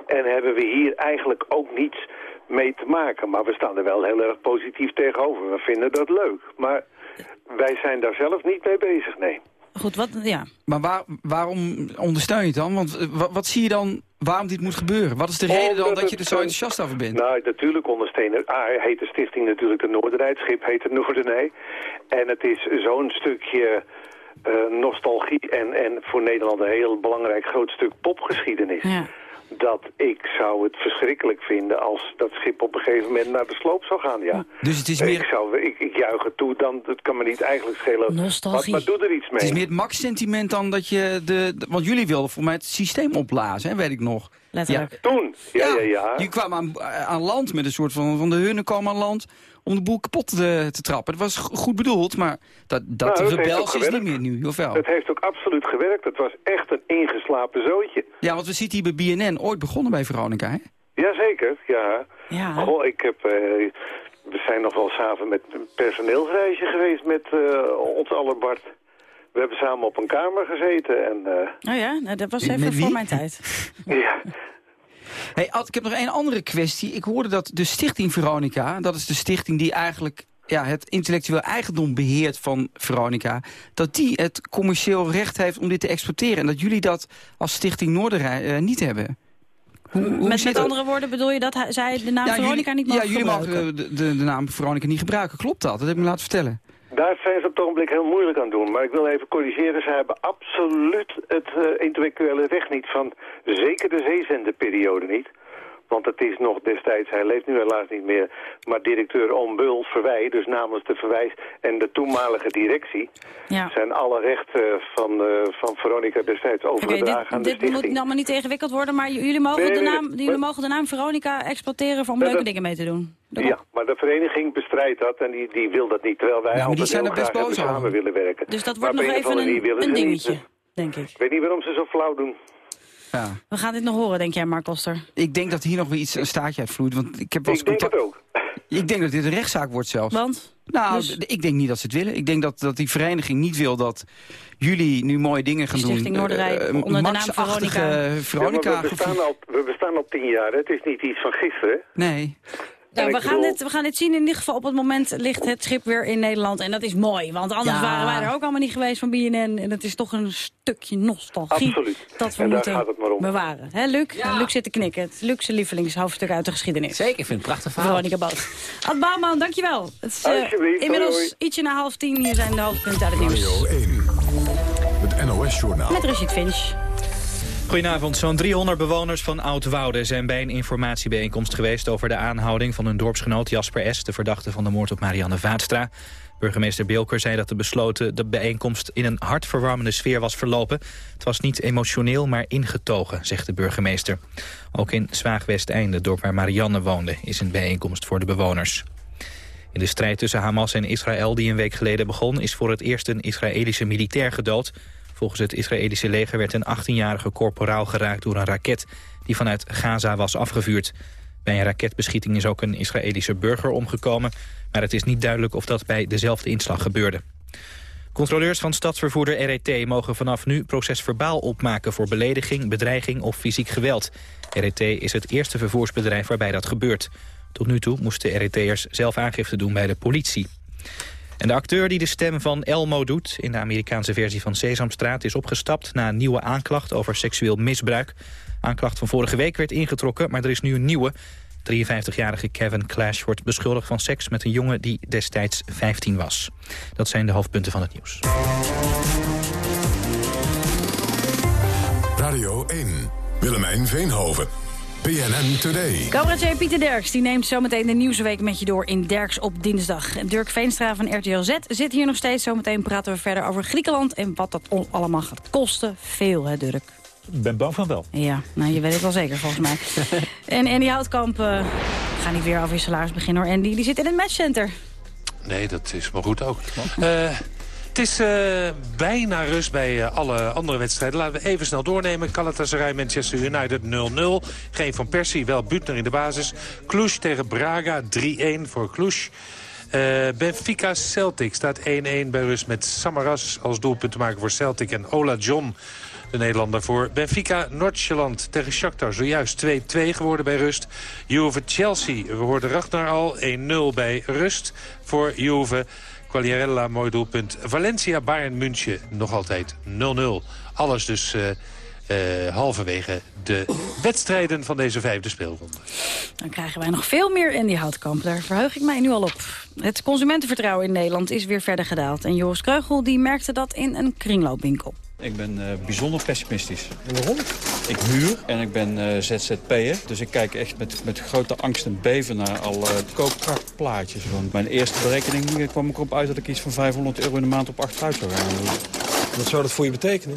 En hebben we hier eigenlijk ook niets mee te maken. Maar we staan er wel heel erg positief tegenover. We vinden dat leuk. Maar wij zijn daar zelf niet mee bezig, nee. Goed, wat, ja. Maar waar, waarom ondersteun je het dan? Want eh, wat, wat zie je dan waarom dit moet gebeuren? Wat is de reden dan dat je er zo enthousiast over bent? Nou, natuurlijk ondersteunen. Ah, heet de stichting natuurlijk de Noorderij. Het schip heet de Noordenij. En het is zo'n stukje eh, nostalgie en, en voor Nederland een heel belangrijk groot stuk popgeschiedenis. Dat ik zou het verschrikkelijk vinden als dat schip op een gegeven moment naar de sloop zou gaan, ja. Dus het is Ik, meer, zou, ik, ik juich het toe, dan, het kan me niet eigenlijk schelen. Nostalgie. Maar, maar doe er iets mee. het is meer het max-sentiment dan dat je... De, de- want jullie wilden voor mij het systeem opblazen, hè, weet ik nog. Letterlijk. Toen, ja, ja, ja. Je kwam aan, aan land met een soort van... Van de hunnen kwamen aan land om de boel kapot te, te trappen. Het was go- goed bedoeld, maar dat, dat Nou, dat rebels is niet meer nu, of wel? Het heeft ook absoluut gewerkt. Het was echt een ingeslapen zootje. Ja, want we zitten hier bij BNN, ooit begonnen bij Veronica, hè? Jazeker, ja. Ja. Goh, ik heb... eh, we zijn nog wel samen met een personeelsreisje geweest met eh, ons aller Bart. We hebben samen op een kamer gezeten en... eh, Oh ja, nou, dat was even voor mijn tijd. ja, Hey, Ad, ik heb nog één andere kwestie. Ik hoorde dat de stichting Veronica, dat is de stichting die eigenlijk ja, het intellectueel eigendom beheert van Veronica, dat die het commercieel recht heeft om dit te exporteren. En dat jullie dat als stichting Noorderrij eh, niet hebben. Hoe, hoe met andere woorden bedoel je dat zij de naam Ja, Veronica jullie, niet mogen Ja, jullie gebruiken? mogen de, de, de naam Veronica niet gebruiken. Klopt dat? Dat heb ik me laten vertellen. Daar zijn ze op het ogenblik heel moeilijk aan doen. Maar ik wil even corrigeren. Ze hebben absoluut het eh, intellectuele recht niet van zeker de zeezenderperiode niet. Want het is nog destijds, hij leeft nu helaas niet meer, maar directeur Ombul Verwij, dus namens de Verwijs en de toenmalige directie, Ja. zijn alle rechten van, eh, van Veronica destijds overgedragen aan dit, de dit moet stichting. allemaal niet ingewikkeld worden, maar jullie mogen, Nee, de, naam, nee. jullie mogen de naam Veronica exploiteren om leuke dat- dingen mee te doen. Ja, maar de vereniging bestrijdt dat en die, die wil dat niet, terwijl wij Ja, altijd zijn heel er best graag samen willen werken. Dus dat wordt nog even een, ze niet. dingetje, denk ik. Ik weet niet waarom ze zo flauw doen. Ja. We gaan dit nog horen, denk jij, Mark Koster? Ik denk dat hier nog weer iets een staartje uitvloeit. Want ik heb wel eens Ik denk het contact- ook. Ik denk dat dit een rechtszaak wordt zelfs. Want? Nou, Dus- ik denk niet dat ze het willen. Ik denk dat, dat die vereniging niet wil dat jullie nu mooie dingen gaan doen. Stichting Noorderij Eh, onder de naam Veronica. Veronica. Ja, we, bestaan al, we bestaan al tien jaar, hè. het is niet iets van gisteren. Nee. Nou, we, gaan bedoel- dit, we gaan dit zien. In ieder geval op het moment ligt het schip weer in Nederland. En dat is mooi, want anders Ja. waren wij er ook allemaal niet geweest van BNN. En het is toch een stukje nostalgie Absoluut. dat we En daar moeten gaat het maar om. bewaren. Hè, Luc? Luc zit te knikken. Het luxe lievelingshoofdstuk uit de geschiedenis. Zeker, ik vind het prachtig verhaal. Veronica Boot. Ad Bouwman, dankjewel. Het is eh, inmiddels hoi, hoi. ietsje na half tien. Hier zijn de hoofdpunten uit het nieuws. Radio 1. Het NOS-journaal. Met Rashid Finch. Goedenavond. Zo'n 300 bewoners van Oud-Wouden zijn bij een informatiebijeenkomst geweest... over de aanhouding van hun dorpsgenoot Jasper S., de verdachte van de moord op Marianne Vaatstra. Burgemeester Beelker zei dat de besloten de bijeenkomst in een hartverwarmende sfeer was verlopen. Het was niet emotioneel, maar ingetogen, zegt de burgemeester. Ook in Zwaagwesteinde, dorp waar Marianne woonde, is een bijeenkomst voor de bewoners. In de strijd tussen Hamas en Israël die een week geleden begon... is voor het eerst een Israëlische militair gedood. Volgens het Israëlische leger werd een 18-jarige corporaal geraakt door een raket... die vanuit Gaza was afgevuurd. Bij een raketbeschieting is ook een Israëlische burger omgekomen... maar het is niet duidelijk of dat bij dezelfde inslag gebeurde. Controleurs van stadsvervoerder RET mogen vanaf nu procesverbaal opmaken... voor belediging, bedreiging of fysiek geweld. RET is het eerste vervoersbedrijf waarbij dat gebeurt. Tot nu toe moesten RET'ers zelf aangifte doen bij de politie. En de acteur die de stem van Elmo doet in de Amerikaanse versie van Sesamstraat is opgestapt na een nieuwe aanklacht over seksueel misbruik. Aanklacht van vorige week werd ingetrokken, maar er is nu een nieuwe. 53-jarige Kevin Clash wordt beschuldigd van seks met een jongen die destijds 15 was. Dat zijn de hoofdpunten van het nieuws. Radio 1. Willemijn Veenhoven. PNN Today. Cabaretier Pieter Derks die neemt zometeen de Nieuwsweek met je door in Derks op dinsdag. En Dirk Veenstra van RTL Z zit hier nog steeds. Zometeen praten we verder over Griekenland en wat dat allemaal gaat kosten. Veel, hè Dirk? Ik ben bang van wel. Ja, nou je weet het wel zeker volgens mij. en Andy Houtkamp, eh ga niet weer over je salaris beginnen hoor. Andy, die zit in het matchcenter. Nee, dat is maar goed ook. Eh, is eh, bijna rust bij eh, alle andere wedstrijden. Laten we even snel doornemen. Galatasaray, Manchester United 0-0. Geen Van Persie, wel Butner in de basis. Cluj tegen Braga 3-1 voor Cluj. Eh, Benfica Celtic staat 1-1 bij rust met Samaras als doelpunt te maken voor Celtic. En Ola John, de Nederlander voor Benfica. Noordjeland tegen Shakhtar, zojuist 2-2 geworden bij rust. Juve Chelsea, we hoorden Ragnar al, 1-0 bij rust voor Juve. Quagliarella, mooi doelpunt. Valencia, Bayern München, nog altijd 0-0. Alles dus eh, eh, halverwege de wedstrijden van deze vijfde speelronde. Dan krijgen wij nog veel meer Andy Houtkamp. Daar verheug ik mij nu al op. Het consumentenvertrouwen in Nederland is weer verder gedaald. En Joris Kreugel die merkte dat in een kringloopwinkel. Ik ben eh, bijzonder pessimistisch. waarom? Ik huur en ik ben eh, ZZP'er. Dus ik kijk echt met, met grote angst en beven naar alle koopkrachtplaatjes. Want mijn eerste berekening eh, kwam ik erop uit dat ik iets van 500 euro in de maand op achteruit zou gaan. Wat zou dat voor je betekenen?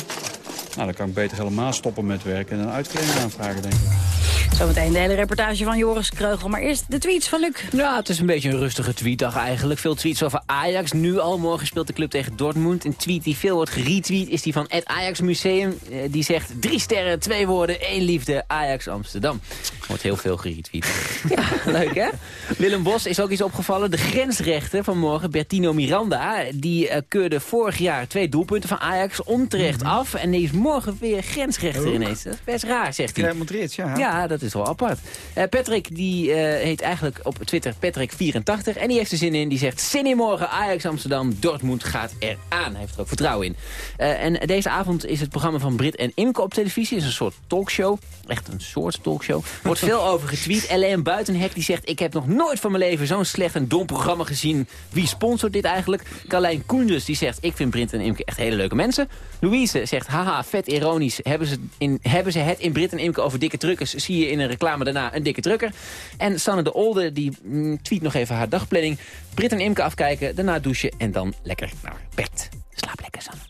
Nou, dan kan ik beter helemaal stoppen met werken en een uitkering aanvragen, denk ik. Zometeen de hele reportage van Joris Kreugel. Maar eerst de tweets van Luc. Ja, het is een beetje een rustige tweetdag eigenlijk. Veel tweets over Ajax. Nu al, morgen speelt de club tegen Dortmund. Een tweet die veel wordt geretweet is die van het Ajax Museum. Eh, die zegt drie sterren, twee woorden, één liefde, Ajax Amsterdam. Wordt heel veel geretweet. ja, leuk hè? Willem Bos is ook iets opgevallen. De grensrechter van morgen, Bertino Miranda... die eh, keurde vorig jaar twee doelpunten van Ajax onterecht af. En die is morgen weer grensrechter ineens. Dat is best raar, zegt hij. Real Madrid, ja. Ja, dat is wel apart. Eh, Patrick, die eh, heet eigenlijk op Twitter Patrick84. En die heeft er zin in. Die zegt, zin in morgen. Ajax Amsterdam, Dortmund gaat eraan. Hij heeft er ook vertrouwen in. Eh, en deze avond is het programma van Brit en Imke op televisie. is een soort talkshow. Echt een soort talkshow. Wordt veel over getweet. Ellen Buitenhek die zegt... ik heb nog nooit van mijn leven zo'n slecht en dom programma gezien. Wie sponsort dit eigenlijk? Carlijn Koenders die zegt... ik vind Brit en Imke echt hele leuke mensen. Louise zegt... haha, vet ironisch. Hebben ze, in, hebben ze het in Brit en Imke over dikke truckers... zie je in een reclame daarna een dikke trucker. En Sanne de Olde die mm, tweet nog even haar dagplanning. Brit en Imke afkijken, daarna douchen en dan lekker naar bed. Slaap lekker, Sanne.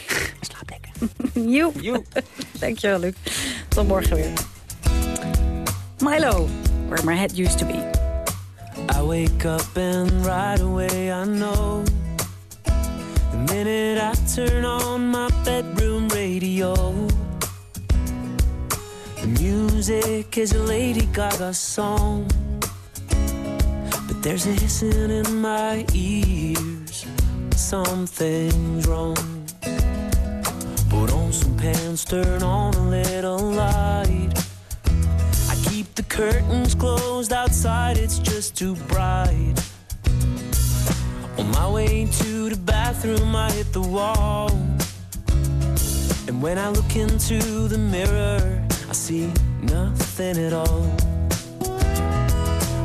Slaap lekker. Joep. Dankjewel, Luc. Tot morgen weer. Milo, where my head used to be. I wake up and right away I know The minute I turn on my bedroom radio The music is a Lady Gaga song But there's a hissing in my ears Something's wrong Put on some pants, turn on a little light the curtains closed outside, it's just too bright. On my way to the bathroom, I hit the wall. And when I look into the mirror, I see nothing at all.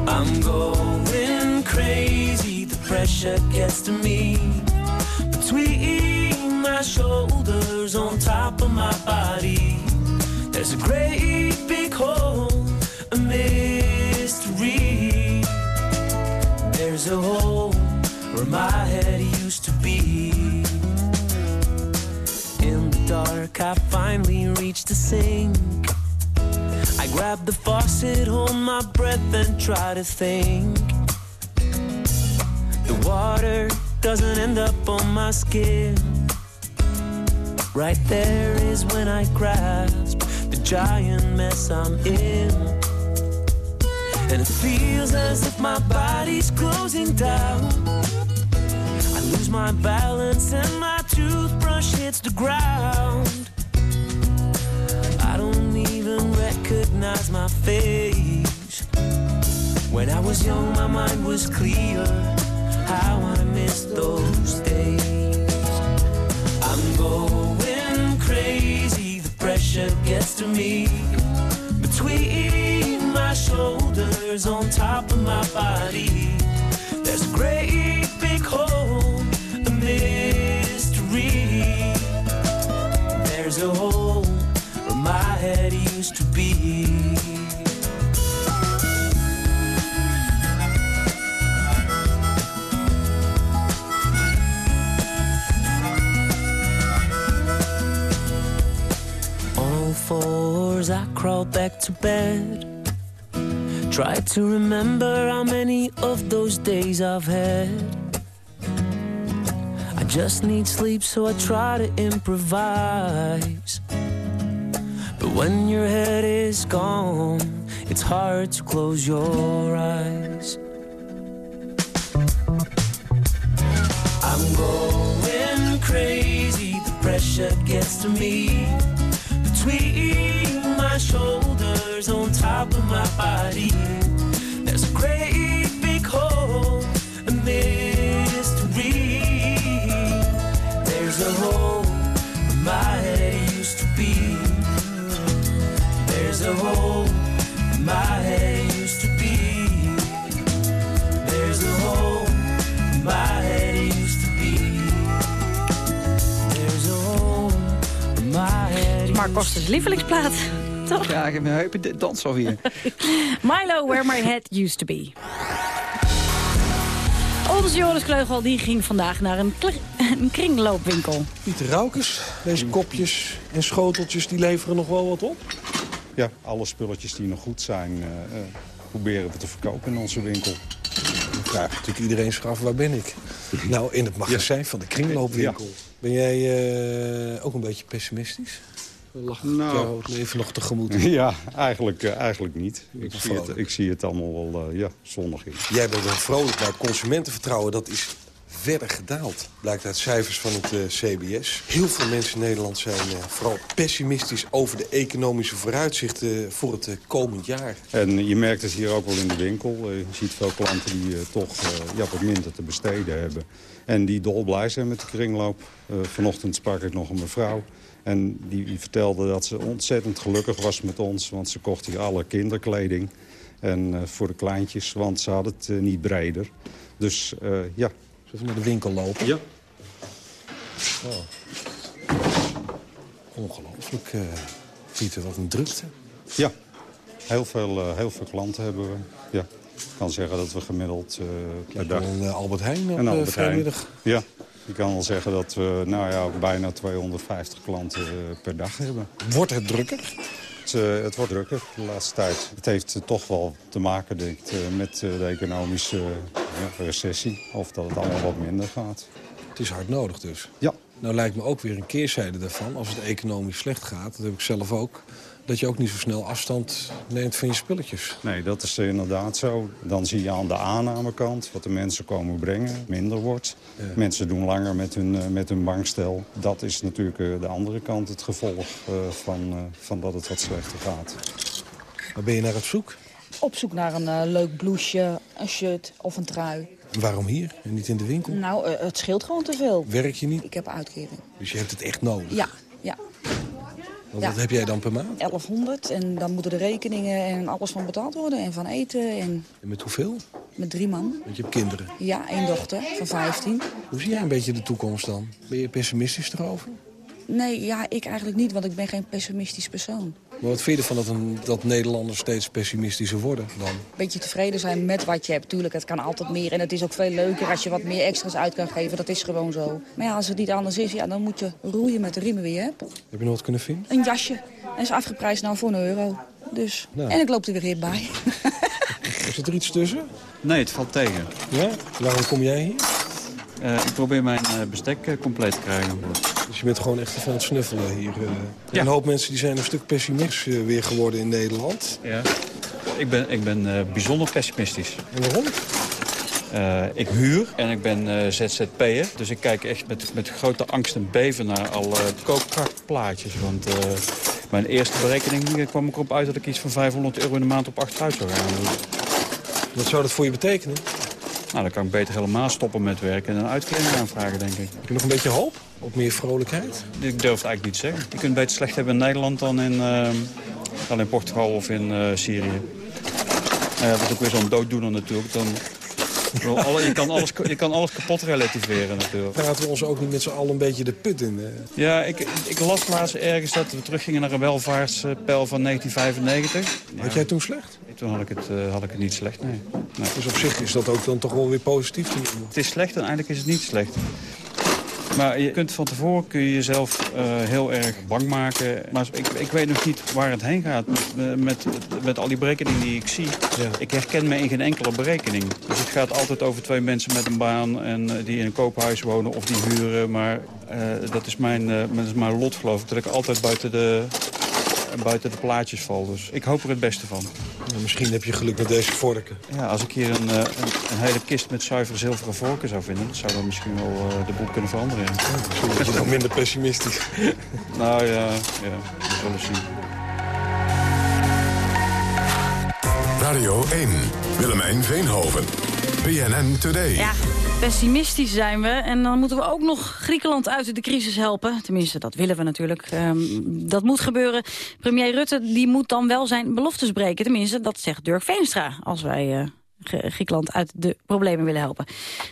I'm going crazy, the pressure gets to me. Between my shoulders, on top of my body, there's a great big hole, mystery. There's a hole where my head used to be. In the dark, I finally reached the sink. I grab the faucet, hold my breath, and try to think. The water doesn't end up on my skin. Right there is when I grasp the giant mess I'm in. And it feels as if my body's closing down. I lose my balance and my toothbrush hits the ground. I don't even recognize my face. When I was young, my mind was clear. How I miss those days. I'm going crazy, the pressure gets to me. On top of my body, there's a great big hole, a mystery. There's a hole where my head used to be. On all fours, I crawled back to bed. Tried to remember how many of those days I've had. I just need sleep, so I try to improvise. But when your head is gone, it's hard to close your eyes. I'm going crazy, the pressure gets to me. Between my shoulders, on top of my body, there's a great big hole, a mystery. There's a hole where my head used to be. There's a hole where my head used to be. There's a hole where my head used to be. There's a hole where my head Mark Kosters lievelingsplaat. Toch? Ja, ik heb mijn heupen dans alweer. Milo, where my head used to be. Onze Joris Kleugel die ging vandaag naar een, kringloopwinkel. Pieter Raukers, deze kopjes en schoteltjes die leveren nog wel wat op. Ja, alle spulletjes die nog goed zijn, eh, eh, proberen we te verkopen in onze winkel. Dan vraagt natuurlijk iedereen zich af, waar ben ik? Nou, in het magazijn van de kringloopwinkel. Ben jij eh, ook een beetje pessimistisch? Lach Nou. het leven nog tegemoet. Ja, eigenlijk, eh, eigenlijk niet. Ik zie, het, ik zie het allemaal wel eh, ja, zonnig in. Jij bent wel vrolijk, maar het consumentenvertrouwen dat is verder gedaald. Blijkt uit cijfers van het eh, CBS. Heel veel mensen in Nederland zijn eh, vooral pessimistisch over de economische vooruitzichten voor het komend jaar. En je merkt het hier ook wel in de winkel. Je ziet veel klanten die toch eh, ja, wat minder te besteden hebben. En die dolblij zijn met de kringloop. Eh, vanochtend sprak ik nog een mevrouw. En die, die vertelde dat ze ontzettend gelukkig was met ons. Want ze kocht hier alle kinderkleding. En eh, voor de kleintjes, want ze hadden het eh, niet breder. Dus eh, ja. Zullen we naar de winkel lopen? Ja. Oh. Ongelooflijk, eh, Pieter, wat een drukte. Ja, heel veel, eh, heel veel klanten hebben we. Ja. Ik kan zeggen dat we gemiddeld eh per dag... Een Albert Heijn op Een Albert Heijn. vrijmiddag. Ja, ik kan wel zeggen dat we nou ja, bijna 250 klanten eh, per dag hebben. Wordt het drukker? Het, eh, het wordt drukker de laatste tijd. Het heeft eh, toch wel te maken denk ik, met de economische ja, recessie. Of dat het allemaal wat minder gaat. Het is hard nodig dus. Ja. Nou lijkt me ook weer een keerzijde daarvan. Als het economisch slecht gaat, dat heb ik zelf ook... dat je ook niet zo snel afstand neemt van je spulletjes. Nee, dat is inderdaad zo. Dan zie je aan de aannamekant wat de mensen komen brengen, minder wordt. Ja. Mensen doen langer met hun, eh, met hun bankstel. Dat is natuurlijk eh, de andere kant het gevolg eh, van, eh, van dat het wat slechter gaat. Waar ben je naar op zoek? Op zoek naar een leuk blouseje, een shirt of een trui. Waarom hier en niet in de winkel? Nou, het scheelt gewoon te veel. Werk je niet? Ik heb uitkering. Dus je hebt het echt nodig? Ja, ja. Want Ja. wat heb jij dan per maand? 1100 en dan moeten de rekeningen en alles van betaald worden. En van eten en En met hoeveel? met drie man. Want je hebt kinderen. Ja, één dochter van 15. Hoe zie jij een beetje de toekomst dan? Ben je pessimistisch erover? Nee, ja, ik eigenlijk niet, want ik ben geen pessimistisch persoon. Maar wat vind je ervan dat, een, dat Nederlanders steeds pessimistischer worden dan? Beetje tevreden zijn met wat je hebt. Tuurlijk, het kan altijd meer. En het is ook veel leuker als je wat meer extra's uit kan geven. Dat is gewoon zo. Maar ja, als het niet anders is, ja, dan moet je roeien met de riemen die je hebt. Heb je nog wat kunnen vinden? Een jasje. En is afgeprijsd nou voor een euro. Dus. Nou. En ik loop er weer in bij. Is er iets tussen? Nee, het valt tegen. Ja? Waarom kom jij hier? Eh, ik probeer mijn eh, bestek eh, compleet te krijgen. Je bent gewoon echt even aan het snuffelen hier. eh. Een hoop mensen die zijn een stuk pessimist eh, weer geworden in Nederland. Ja. Ik ben, ik ben eh, bijzonder pessimistisch. En waarom? Ik huur en ik ben ZZP'er. Dus ik kijk echt met, met grote angst en beven naar alle koopkrachtplaatjes. Want mijn eerste berekening kwam ik erop uit dat ik iets van 500 euro in de maand op achteruit zou gaan. Wat zou dat voor je betekenen? Nou, dan kan ik beter helemaal stoppen met werken en een uitkering aanvragen, denk ik. Heb je nog een beetje hoop op meer vrolijkheid? Ik durf het eigenlijk niet te zeggen. Je kunt het beter slecht hebben in Nederland dan in, eh, dan in Portugal of in eh, Syrië. Dat is ook weer zo'n dooddoener natuurlijk. Dan, alle- je, kan alles, je kan alles kapot relativeren natuurlijk. Praten we ons ook niet met z'n allen een beetje de put in? eh? Ja, ik, ik las laatst ergens dat we teruggingen naar een welvaartspeil van 1995. Had jij toen slecht? Toen had ik het, eh, had ik het niet slecht, nee. nee. Dus op zich is dat ook dan toch wel weer positief te noemen. Het is slecht en eigenlijk is het niet slecht. Maar je kunt van tevoren kun je jezelf eh, heel erg bang maken. Maar ik, ik weet nog niet waar het heen gaat met, met, met al die berekeningen die ik zie. Ik herken me in geen enkele berekening. Dus het gaat altijd over twee mensen met een baan en eh, die in een koophuis wonen of die huren. Maar eh, dat, is mijn, eh, dat is mijn lot geloof ik, dat ik altijd buiten de, buiten de plaatjes val. Dus ik hoop er het beste van. Misschien heb je geluk met deze vorken. Ja, als ik hier een, eh, een, een hele kist met zuivere zilveren vorken zou vinden... dat zou dan misschien wel eh, de boel kunnen veranderen. Ja. Misschien word je dan minder pessimistisch. nou ja, ja, we zullen zien. Radio 1, Willemijn Veenhoven, BNN Today. Ja, pessimistisch zijn we. En dan moeten we ook nog Griekenland uit de crisis helpen. Tenminste, dat willen we natuurlijk. Ehm, dat moet gebeuren. Premier Rutte die moet dan wel zijn beloftes breken. Tenminste, dat zegt Dirk Veenstra. Als wij eh, Griekenland uit de problemen willen helpen.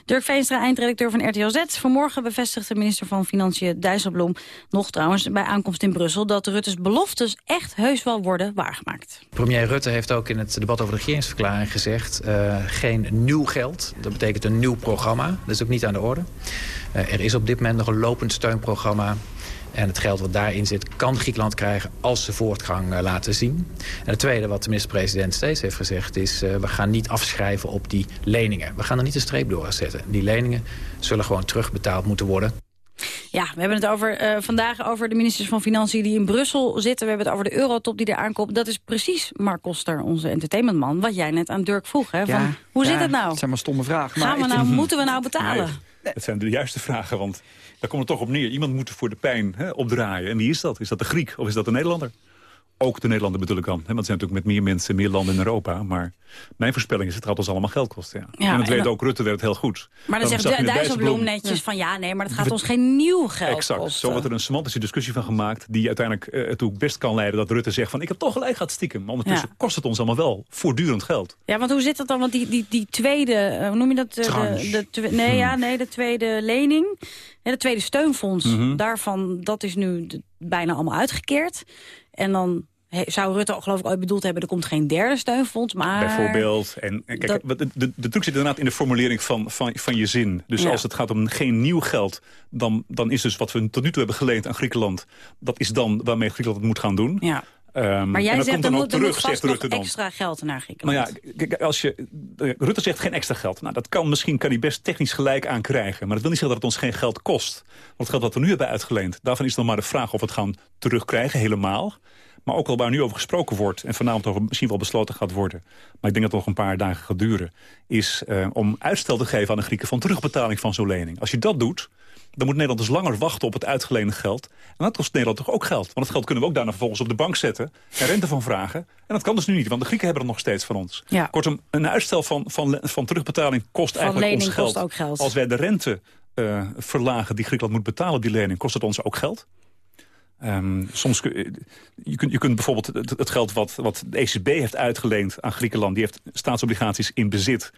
Dirk Veenstra, eindredacteur van RTL Z. Vanmorgen bevestigde minister van Financiën Dijsselbloem... nog trouwens bij aankomst in Brussel... dat Rutte's beloftes echt heus wel worden waargemaakt. Premier Rutte heeft ook in het debat over de regeringsverklaring gezegd... eh, geen nieuw geld, dat betekent een nieuw programma. Dat is ook niet aan de orde. Eh, er is op dit moment nog een lopend steunprogramma... En het geld wat daarin zit kan Griekenland krijgen als ze voortgang eh, laten zien. En het tweede wat de minister-president steeds heeft gezegd is... eh, we gaan niet afschrijven op die leningen. We gaan er niet een streep door zetten. Die leningen zullen gewoon terugbetaald moeten worden. Ja, we hebben het over, eh, vandaag over de ministers van Financiën die in Brussel zitten. We hebben het over de eurotop die eraan komt. Dat is precies, Mark Koster, onze entertainmentman, wat jij net aan Dirk vroeg. Hè? Van, Ja, hoe ja, zit het nou? Het zijn maar stomme vragen. Gaan we nou, moeten we nou betalen? Nee, het zijn de juiste vragen, want daar komt het toch op neer. Iemand moet voor de pijn hè, opdraaien. En wie is dat? Is dat de Griek of is dat de Nederlander? Ook de Nederlander bedoel ik dan. Want er zijn natuurlijk met meer mensen, meer landen in Europa. Maar mijn voorspelling is, het gaat ons allemaal geld kosten. Ja. Ja, en dat en weet dan- ook Rutte weet het heel goed. Maar dan Daarom zegt Dijsselbloem netjes van ja, nee, maar dat gaat ons geen nieuw geld Exact. kosten. Zo wordt er een semantische discussie van gemaakt... die uiteindelijk eh, ertoe best kan leiden dat Rutte zegt van... ik heb toch gelijk gehad stiekem. Maar ondertussen Ja. kost het ons allemaal wel voortdurend geld. Ja, want hoe zit dat dan? Want die, die, die tweede, eh, hoe noem je dat? Eh. De, de, nee, ja, nee, de tweede lening. De tweede steunfonds. Mhm. Daarvan, dat is nu bijna allemaal uitgekeerd. En dan he- zou Rutte geloof ik ooit bedoeld hebben... er komt geen derde steunfonds, maar... Bijvoorbeeld. En, en kijk, dat- de, de, de truc zit inderdaad in de formulering van, van, van je zin. Dus Ja. als het gaat om geen nieuw geld... Dan, dan is dus wat we tot nu toe hebben geleend aan Griekenland... dat is dan waarmee Griekenland het moet gaan doen. Ja. Ehm, Maar jij en dat zegt, komt er dan ook moet, er terug, zegt Rutte dan. extra geld naar Griekenland. Nou ja, als je, Rutte zegt geen extra geld. Nou, dat kan misschien kan hij best technisch gelijk aan krijgen. Maar dat wil niet zeggen dat het ons geen geld kost. Want het geld wat we nu hebben uitgeleend... daarvan is nog maar de vraag of we het gaan terugkrijgen, helemaal. Maar ook al waar nu over gesproken wordt... en vanavond over misschien wel besloten gaat worden... maar ik denk dat het nog een paar dagen gaat duren... is eh, om uitstel te geven aan de Grieken van terugbetaling van zo'n lening. Als je dat doet, dan moet Nederland dus langer wachten op het uitgeleende geld. En dat kost Nederland toch ook geld? Want dat geld kunnen we ook daarna vervolgens op de bank zetten... en rente van vragen. En dat kan dus nu niet, want de Grieken hebben het nog steeds van ons. Ja. Kortom, een uitstel van, van, van terugbetaling kost Van eigenlijk ons lening geld. kost ook geld. Als wij de rente eh, verlagen die Griekenland moet betalen op die lening... kost het ons ook geld. Ehm, soms kun, je, kunt, je kunt bijvoorbeeld het, het geld wat, wat de ECB heeft uitgeleend aan Griekenland... die heeft staatsobligaties in bezit...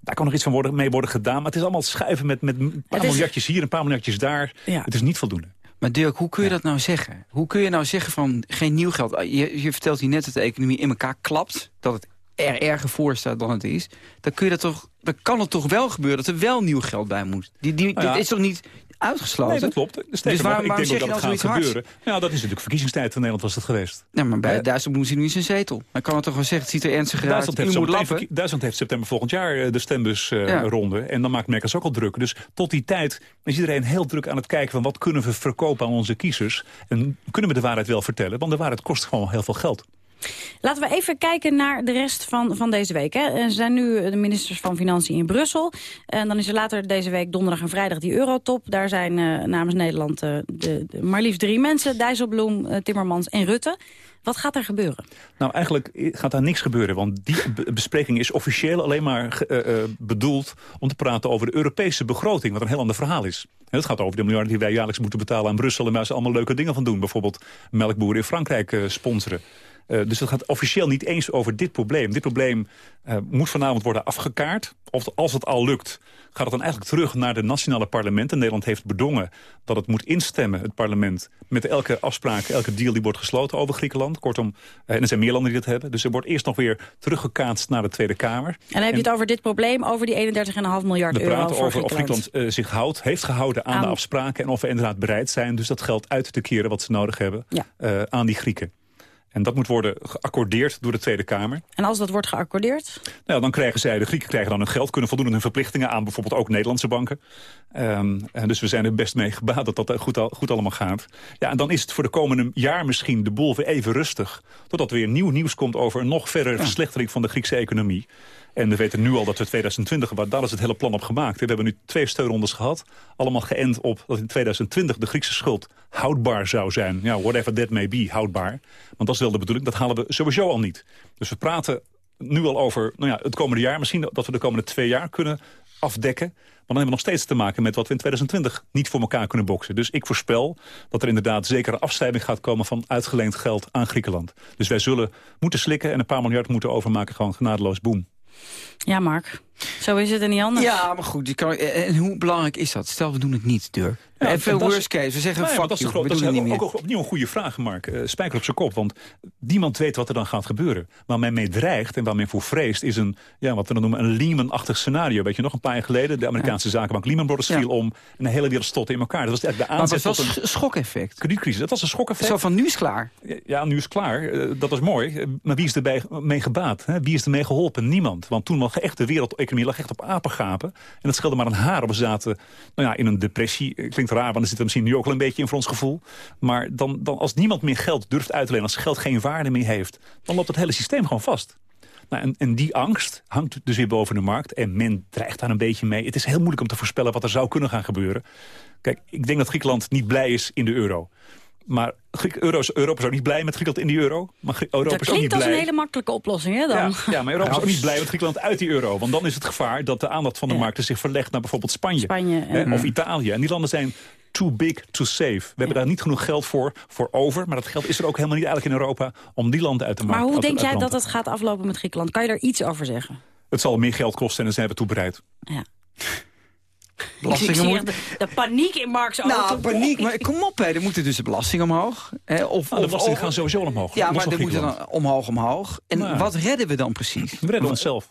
Daar kan nog iets van worden, mee worden gedaan. Maar het is allemaal schuiven met, met een paar is- miljardjes hier... een paar miljardjes daar. Het is niet voldoende. Maar Dirk, hoe kun je dat nou zeggen? Hoe kun je nou zeggen van geen nieuw geld? Je, je vertelt hier net dat de economie in elkaar klapt. Dat het er erger voor staat dan het is. Dan, kun je dat, toch, dan kan het toch wel gebeuren dat er wel nieuw geld bij moet. Die, die, Nou ja. dit is toch niet uitgesloten? Nee, dat klopt. Sterker Dus nog, waar, ik waarom denk dat dan het gaat gebeuren. Ja, dat is natuurlijk verkiezingstijd in Nederland was dat geweest. Ja, maar bij Eh, Duitsland moet hij nu zijn zetel. Dan kan het toch wel zeggen, het ziet er ernstiger uit. Duitsland U heeft, moet zometeen lappen. verkie- Duitsland heeft september volgend jaar eh, de stembusronde. Ja. ronde en dan maakt Merkers ook al druk. Dus tot die tijd is iedereen heel druk aan het kijken... van wat kunnen we verkopen aan onze kiezers. En kunnen we de waarheid wel vertellen? Want de waarheid kost gewoon heel veel geld. Laten we even kijken naar de rest van, van deze week. Hè. Er zijn nu de ministers van Financiën in Brussel. En dan is er later deze week donderdag en vrijdag die eurotop. Daar zijn eh, namens Nederland eh, de, maar liefst drie mensen. Dijsselbloem, eh, Timmermans en Rutte. Wat gaat er gebeuren? Nou, eigenlijk gaat daar niks gebeuren. Want die be- bespreking is officieel alleen maar bedoeld... om te praten over de Europese begroting, wat een heel ander verhaal is. Het gaat over de miljarden die wij jaarlijks moeten betalen aan Brussel... en waar ze allemaal leuke dingen van doen. Bijvoorbeeld melkboeren in Frankrijk sponsoren. Eh, dus het gaat officieel niet eens over dit probleem. Dit probleem eh, moet vanavond worden afgekaart. Of als het al lukt, gaat het dan eigenlijk terug naar de nationale parlementen. Nederland heeft bedongen dat het moet instemmen, het parlement... met elke afspraak, elke deal die wordt gesloten over Griekenland. Kortom, eh, en er zijn meer landen die dat hebben. Dus er wordt eerst nog weer teruggekaatst naar de Tweede Kamer. En dan heb je het over dit probleem, over die 31,5 miljard We euro praten over of Griekenland. Zich houdt, heeft gehouden aan, Aan- de afspraken... en of we inderdaad bereid zijn dus dat geld uit te keren wat ze nodig hebben aan die Grieken. En dat moet worden geaccordeerd door de Tweede Kamer. En als dat wordt geaccordeerd? Nou, dan krijgen zij, de Grieken krijgen dan hun geld... kunnen voldoen aan hun verplichtingen aan bijvoorbeeld ook Nederlandse banken. Ehm, en dus we zijn er best mee gebaat dat dat goed, al- goed allemaal gaat. Ja, en dan is het voor de komende jaar misschien de boel weer even rustig. Totdat er weer nieuw nieuws komt over een nog verdere verslechtering van de Griekse economie. En we weten nu al dat we 2020, waar daar is het hele plan op gemaakt. We hebben nu twee steunrondes gehad. Allemaal geënt op dat in 2020 de Griekse schuld houdbaar zou zijn. Ja, whatever that may be, houdbaar. Want dat is wel de bedoeling, dat halen we sowieso al niet. Dus we praten nu al over nou ja, het komende jaar. Misschien dat we de komende twee jaar kunnen afdekken. Maar dan hebben we nog steeds te maken met wat we in 2020 niet voor elkaar kunnen boksen. Dus ik voorspel dat er inderdaad zekere afschrijving gaat komen van uitgeleend geld aan Griekenland. Dus wij zullen moeten slikken en een paar miljard moeten overmaken. Gewoon genadeloos boem. Ja, Mark. Zo is het en niet anders. Ja, maar goed. Je kan, en hoe belangrijk is dat? Stel, we doen het niet, Dirk. Ja, en veel dat is- worst case. We zeggen, Nou ja, fuck dat is, you, de gro- we dat doen is ook, meer. ook opnieuw een goede vraag, Mark. Eh, spijker op zijn kop, want niemand weet wat er dan gaat gebeuren. Waar men mee dreigt en waar men voor vreest... is een, ja, wat we dan noemen een Lehman-achtig scenario. Weet je, nog een paar jaar geleden, de Amerikaanse zakenbank Lehman Brothers viel om... en de hele wereld stotte in elkaar. Dat was eigenlijk de Maar aanzet het was tot een schokeffect. kredietcrisis. Dat was een schokeffect. Zo van, nu is klaar. Ja, nu is het klaar. Eh, dat is mooi. Eh, Maar wie is erbij mee gebaat? Hè? Wie is ermee geholpen? Niemand. Want toen lag echt de wereld economie lag echt op apengapen. En dat scheelde maar een haar. We zaten nou ja, in een depressie. Eh, Klinkt raar, want er zit er misschien nu ook wel een beetje in voor ons gevoel. Maar dan, dan als niemand meer geld durft uit te lenen... als geld geen waarde meer heeft... dan loopt het hele systeem gewoon vast. Nou, en, en die angst hangt dus weer boven de markt. En men dreigt daar een beetje mee. Het is heel moeilijk om te voorspellen wat er zou kunnen gaan gebeuren. Kijk, ik denk dat Griekenland niet blij is in de euro. Maar Griek- Euro is- Europa is ook niet blij met Griekenland in die euro. Maar Europa Dat is ook niet klinkt als blij. een hele makkelijke oplossing, hè, dan? Ja, ja, maar Europa is ook niet blij met Griekenland uit die euro. Want dan is het gevaar dat de aandacht van de markten zich verlegt naar bijvoorbeeld Spanje. Spanje, hè, ja. of Italië. En die landen zijn too big to save. We hebben daar niet genoeg geld voor, voor over. Maar dat geld is er ook helemaal niet eigenlijk in Europa om die landen uit te maken. Maar hoe uit- denk uit jij dat het gaat aflopen met Griekenland? Kan je daar iets over zeggen? Het zal meer geld kosten en dan zijn we toe bereid. Ja. Belastingen moet- de, de paniek in Mark's auto. Nou, paniek, maar kom op, hè. er moeten dus de belastingen omhoog. Hè, of, Nou, de of- belastingen of- gaan sowieso omhoog. Ja, maar die moeten dan omhoog, omhoog. En Nou ja. wat redden we dan precies? We redden onszelf.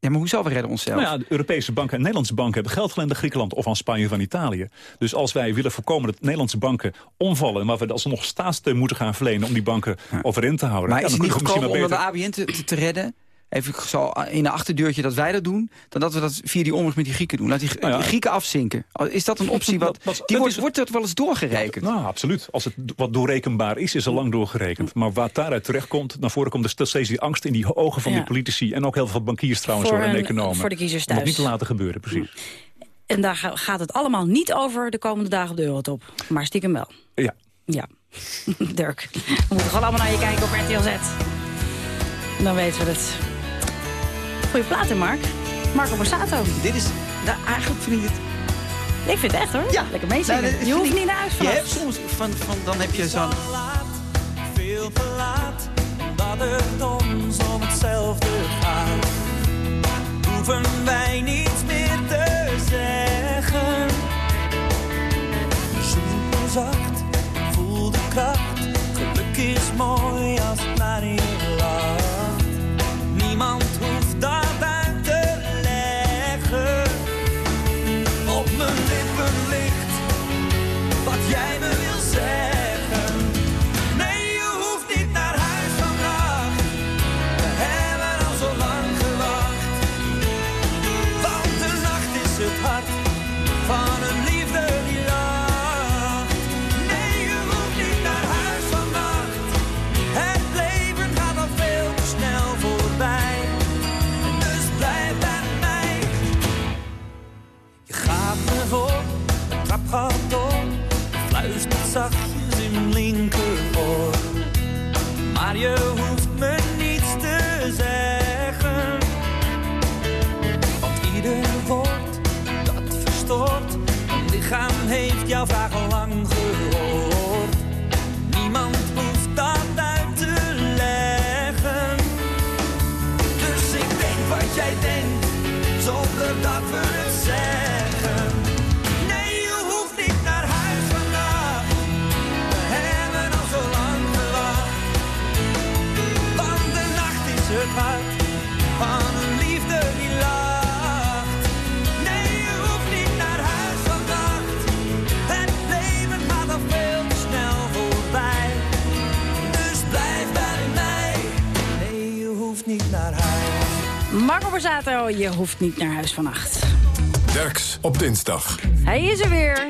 Ja, maar hoezo we redden onszelf? Nou ja, de Europese banken en Nederlandse banken hebben geld geleend aan Griekenland of aan Spanje of aan Italië. Dus als wij willen voorkomen dat Nederlandse banken omvallen, maar we alsnog staatssteun moeten gaan verlenen om die banken overeind te houden. Maar ja, is het niet goedkoper om de ABN te, te redden? Even zo in een achterdeurtje dat wij dat doen... dan dat we dat via die omweg met die Grieken doen. Laat die, Nou ja. Grieken afzinken. Is dat een optie? Wat, Dat- dat- die dat wordt, is- wordt dat wel eens doorgerekend? Nou, absoluut. Als het wat doorrekenbaar is, is al lang doorgerekend. Maar wat daaruit terechtkomt, naar voren komt er steeds- steeds die angst in die ogen van Ja. die politici. En ook heel veel bankiers trouwens Voor hoor, en economen. voor de kiezers Om dat thuis. niet te laten gebeuren, precies. En daar ga- gaat het allemaal niet over de komende dagen op de Eurotop. Maar stiekem wel. Ja. Ja. Dirk, we moeten gewoon allemaal naar je kijken op RTL Z. Dan weten we het. Goeie plaat, hè, Mark? Marco Borsato. Dit is... Nou, eigenlijk vind ik het... Ik vind het echt, hoor. Ja. Lekker meezingen. Nou, dat je hoeft ik- niet naar huis Je vannacht. hebt soms van, van dan heb je zo'n... veel te laat, omdat het ons om hetzelfde gaat. Hoeven wij niets meer te zeggen. Zoek zacht, voel de kracht. Geluk is mooi als het naar je zachtjes in mijn linkeroor. Maar je hoeft me niets te zeggen. Want ieder woord dat verstoort. Mijn lichaam heeft jouw al lang gehoord. Niemand hoeft dat uit te leggen. Dus ik denk wat jij denkt, zonder dat we niet naar huis. Marco Borsato, je hoeft niet naar huis vannacht. Derks op dinsdag. Hij is er weer.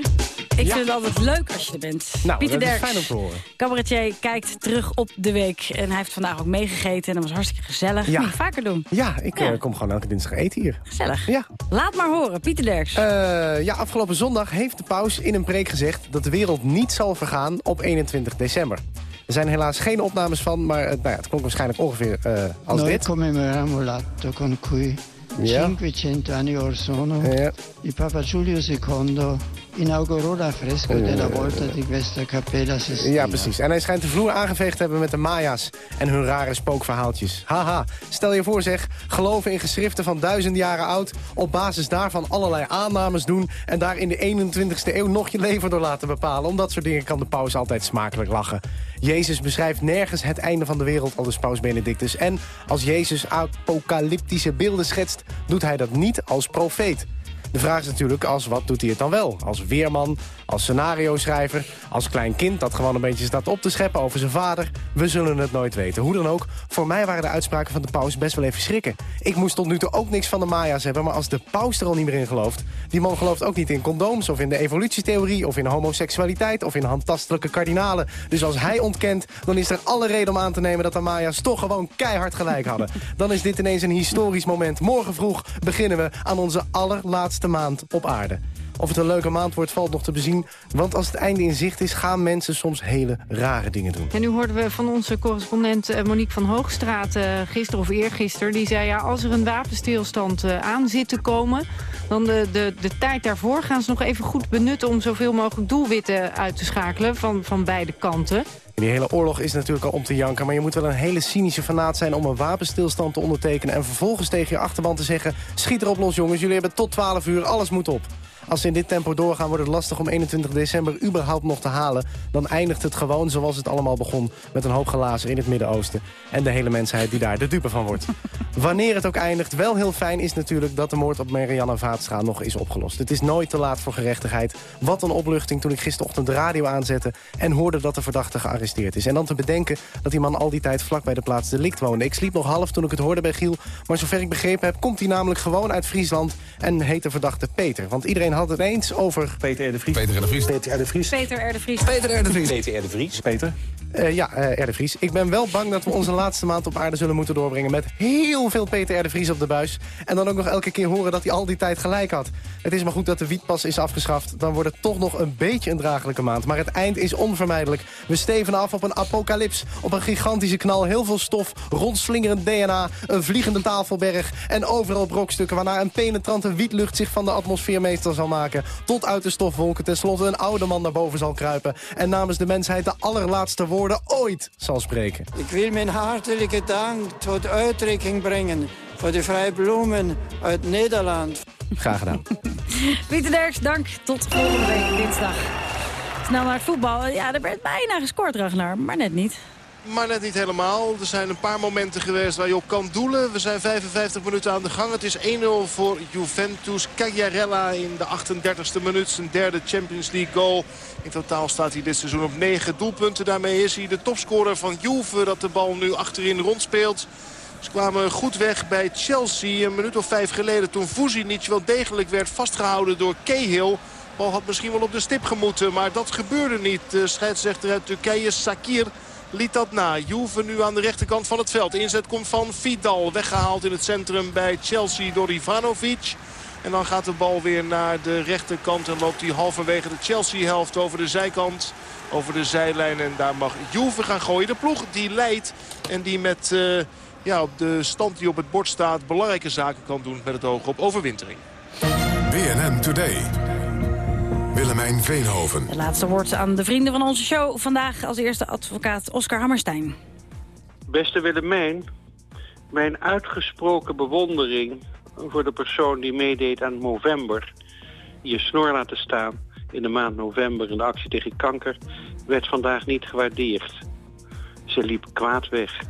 Ik vind het altijd leuk als je er bent. Nou, Pieter dat is Derks, fijn om te horen. cabaretier, kijkt terug op de week. En hij heeft vandaag ook meegegeten en dat was hartstikke gezellig. Ja. Moet je vaker doen. Ja, ik Ja. eh, kom gewoon elke dinsdag eten hier. Gezellig. Ja. Laat maar horen, Pieter Derks. Eh, ja, afgelopen zondag heeft de paus in een preek gezegd... dat de wereld niet zal vergaan op 21 december. Er zijn helaas geen opnames van, maar eh, nou ja, het klonk waarschijnlijk ongeveer eh, als Noi dit. commemoriamo l'atto con cui Ja. 500 anni or sono Ja. Papa Giulio II inaugurò l'affresco Eh, della volta di questa Cappella Sistina. Ja, precies. En hij schijnt de vloer aangeveegd te hebben met de Maya's en hun rare spookverhaaltjes. Haha, stel je voor zeg, geloven in geschriften van duizend jaren oud... op basis daarvan allerlei aannames doen... en daar in de 21ste eeuw nog je leven door laten bepalen. Om dat soort dingen kan de paus altijd smakelijk lachen. Jezus beschrijft nergens het einde van de wereld, al dus paus Benedictus. En als Jezus apocalyptische beelden schetst, doet hij dat niet als profeet. De vraag is natuurlijk als wat doet hij het dan wel? Als weerman, als scenario-schrijver, als klein kind... dat gewoon een beetje staat op te scheppen over zijn vader. We zullen het nooit weten. Hoe dan ook, voor mij waren de uitspraken van de paus best wel even schrikken. Ik moest tot nu toe ook niks van de Maya's hebben... maar als de paus er al niet meer in gelooft... die man gelooft ook niet in condooms of in de evolutietheorie... of in homoseksualiteit of in handtastelijke kardinalen. Dus als hij ontkent, dan is er alle reden om aan te nemen... dat de Maya's toch gewoon keihard gelijk hadden. Dan is dit ineens een historisch moment. Morgen vroeg beginnen we aan onze allerlaatste maand op aarde. Of het een leuke maand wordt, valt nog te bezien. Want als het einde in zicht is, gaan mensen soms hele rare dingen doen. En nu hoorden we van onze correspondent eh, Monique van Hoogstraat uh, gisteren of eergisteren. Die zei, ja, als er een wapenstilstand uh, aan zit te komen... dan de, de, de tijd daarvoor gaan ze nog even goed benutten... om zoveel mogelijk doelwitten uit te schakelen van, van beide kanten. Die hele oorlog is natuurlijk al om te janken... maar je moet wel een hele cynische fanaat zijn om een wapenstilstand te ondertekenen... en vervolgens tegen je achterban te zeggen... schiet erop los jongens, jullie hebben tot 12 uur, alles moet op. Als ze in dit tempo doorgaan, wordt het lastig om 21 december überhaupt nog te halen. Dan eindigt het gewoon zoals het allemaal begon. Met een hoop glazen in het Midden-Oosten. En de hele mensheid die daar de dupe van wordt. Wanneer het ook eindigt, wel heel fijn is natuurlijk... dat de moord op Marianne Vaatstra nog is opgelost. Het is nooit te laat voor gerechtigheid. Wat een opluchting toen ik gisterochtend de radio aanzette... en hoorde dat de verdachte gearresteerd is. En dan te bedenken dat die man al die tijd vlak bij de plaats delict woonde. Ik sliep nog half toen ik het hoorde bij Giel. Maar zover ik begrepen heb, komt hij namelijk gewoon uit Friesland... en heet de verdachte Peter. Want iedereen had het eens over... Peter R. de Vries. Peter R. de Vries. Peter R. de Vries. Peter R. de Vries. Peter R. de Vries. Peter R. de Vries. Peter. Uh, ja, uh, R. de Vries. Ik ben wel bang dat we onze laatste maand op aarde zullen moeten doorbrengen... met heel veel Peter R. de Vries op de buis. En dan ook nog elke keer horen dat hij al die tijd gelijk had. Het is maar goed dat de wietpas is afgeschaft. Dan wordt het toch nog een beetje een draaglijke maand. Maar het eind is onvermijdelijk. We steven af op een apocalyps. Op een gigantische knal. Heel veel stof, rondslingerend DNA, een vliegende tafelberg... en overal brokstukken waarna een penetrante wietlucht zich van de atmosfeer meester zal maken. Tot uit de stofwolken tenslotte een oude man naar boven zal kruipen... en namens de mensheid de allerlaatste woorden ooit zal spreken. Ik wil mijn hartelijke dank tot uitdrukking brengen... voor de vrije bloemen uit Nederland. Graag gedaan. Pieter Derks, dank. Tot volgende week dinsdag. Snel naar het voetbal. Ja, er werd bijna gescoord, Ragnar, maar net niet. Maar net niet helemaal. Er zijn een paar momenten geweest waar je op kan doelen. We zijn 55 minuten aan de gang. Het is 1-0 voor Juventus. Cagliarella in de 38e minuut. Zijn derde Champions League goal. In totaal staat hij dit seizoen op 9 doelpunten. Daarmee is hij de topscorer van Juve. Dat de bal nu achterin rondspeelt. Ze kwamen goed weg bij Chelsea. Een minuut of vijf geleden toen Vucinic wel degelijk werd vastgehouden door Cahill. Bal had misschien wel op de stip gemoeten. Maar dat gebeurde niet. De scheidsrechter uit Turkije, Sakir liet dat na. Juve nu aan de rechterkant van het veld. Inzet komt van Vidal. Weggehaald in het centrum bij Chelsea door Ivanovic. En dan gaat de bal weer naar de rechterkant. En loopt hij halverwege de Chelsea-helft over de zijkant. Over de zijlijn. En daar mag Juve gaan gooien. De ploeg die leidt. En die met uh, ja, op de stand die op het bord staat... belangrijke zaken kan doen met het oog op overwintering. BNN Today. Willemijn Veenhoven. Het laatste woord aan de vrienden van onze show. Vandaag als eerste advocaat Oscar Hammerstein. Beste Willemijn, mijn uitgesproken bewondering voor de persoon die meedeed aan november... je snor laten staan in de maand november in de actie tegen kanker... werd vandaag niet gewaardeerd. Ze liep kwaad weg.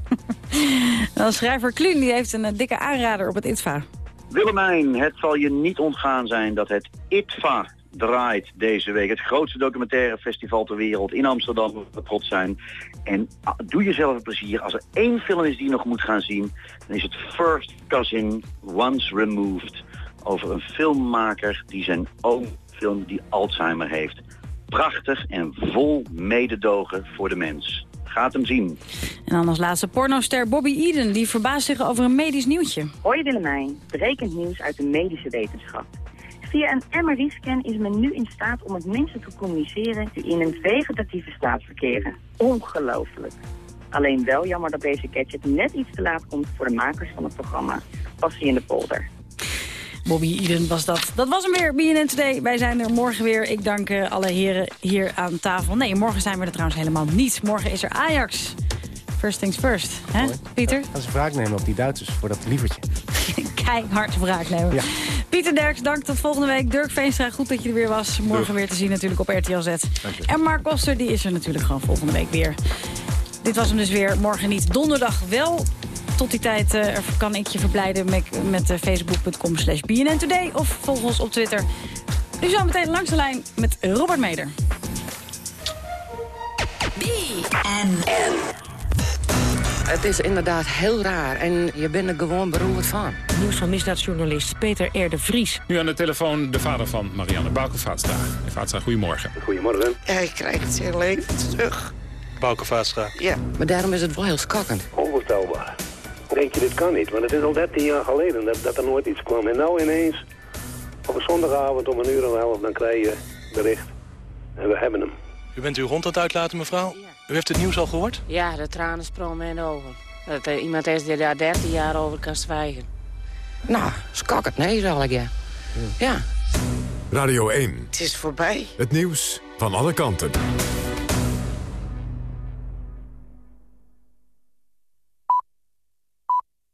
Dan schrijver Kluun die heeft een dikke aanrader op het ITVA. Willemijn, het zal je niet ontgaan zijn dat het ITVA draait deze week. Het grootste documentaire festival ter wereld in Amsterdam, we trots zijn. En doe jezelf een plezier. Als er één film is die je nog moet gaan zien, dan is het First Cousin Once Removed. Over een filmmaker die zijn oom film die Alzheimer heeft. Prachtig en vol mededogen voor de mens. Gaat hem zien. En dan als laatste pornoster Bobby Eden. Die verbaast zich over een medisch nieuwtje. Hoi Willemijn, berekend nieuws uit de medische wetenschap. Via een MRI-scan is men nu in staat om met mensen te communiceren die in een vegetatieve staat verkeren. Ongelooflijk. Alleen wel jammer dat deze gadget net iets te laat komt voor de makers van het programma Passie in de polder. Bobby Eden was dat. Dat was hem weer, BNN Today. Wij zijn er morgen weer. Ik dank uh, alle heren hier aan tafel. Nee, morgen zijn we er trouwens helemaal niet. Morgen is er Ajax. First things first. Hè, Pieter? Gaan ze wraak nemen op die Duitsers voor dat lievertje. Keihard wraak nemen. Ja. Pieter Derks, dank tot volgende week. Dirk Veenstra, goed dat je er weer was. Morgen Doeg. weer te zien natuurlijk op RTL Z. Dank je. En Mark Koster, die is er natuurlijk gewoon volgende week weer. Dit was hem dus weer. Morgen niet. Donderdag wel. Tot die tijd uh, kan ik je verblijden met, met uh, facebook.com slash BNN Today. Of volg ons op Twitter. Nu zo meteen langs de lijn met Robert Meder. BNN. Het is inderdaad heel raar en je bent er gewoon beroerd van. Nieuws van misdaadjournalist Peter R. de Vries. Nu aan de telefoon de vader van Marianne Bouke-Vaatstra. Meneer Vaatstra, goedemorgen. Goedemorgen. Hij krijgt het zijn leven terug. Bouke Vaatstra. Ja, maar daarom is het wel heel schokkend. Onvoorstelbaar. Denk je, dit kan niet, want het is al 13 jaar geleden dat, dat er nooit iets kwam. En nou ineens, op een zondagavond om een uur en een half, dan krijg je bericht. En we hebben hem. U bent uw hond aan het uitlaten, mevrouw? U heeft het nieuws al gehoord? Ja, de tranen sprongen in de ogen. Dat er iemand is die daar 13 jaar over kan zwijgen. Nou, schokkend, nee, zal ik ja. Ja. Radio 1. Het is voorbij. Het nieuws van alle kanten.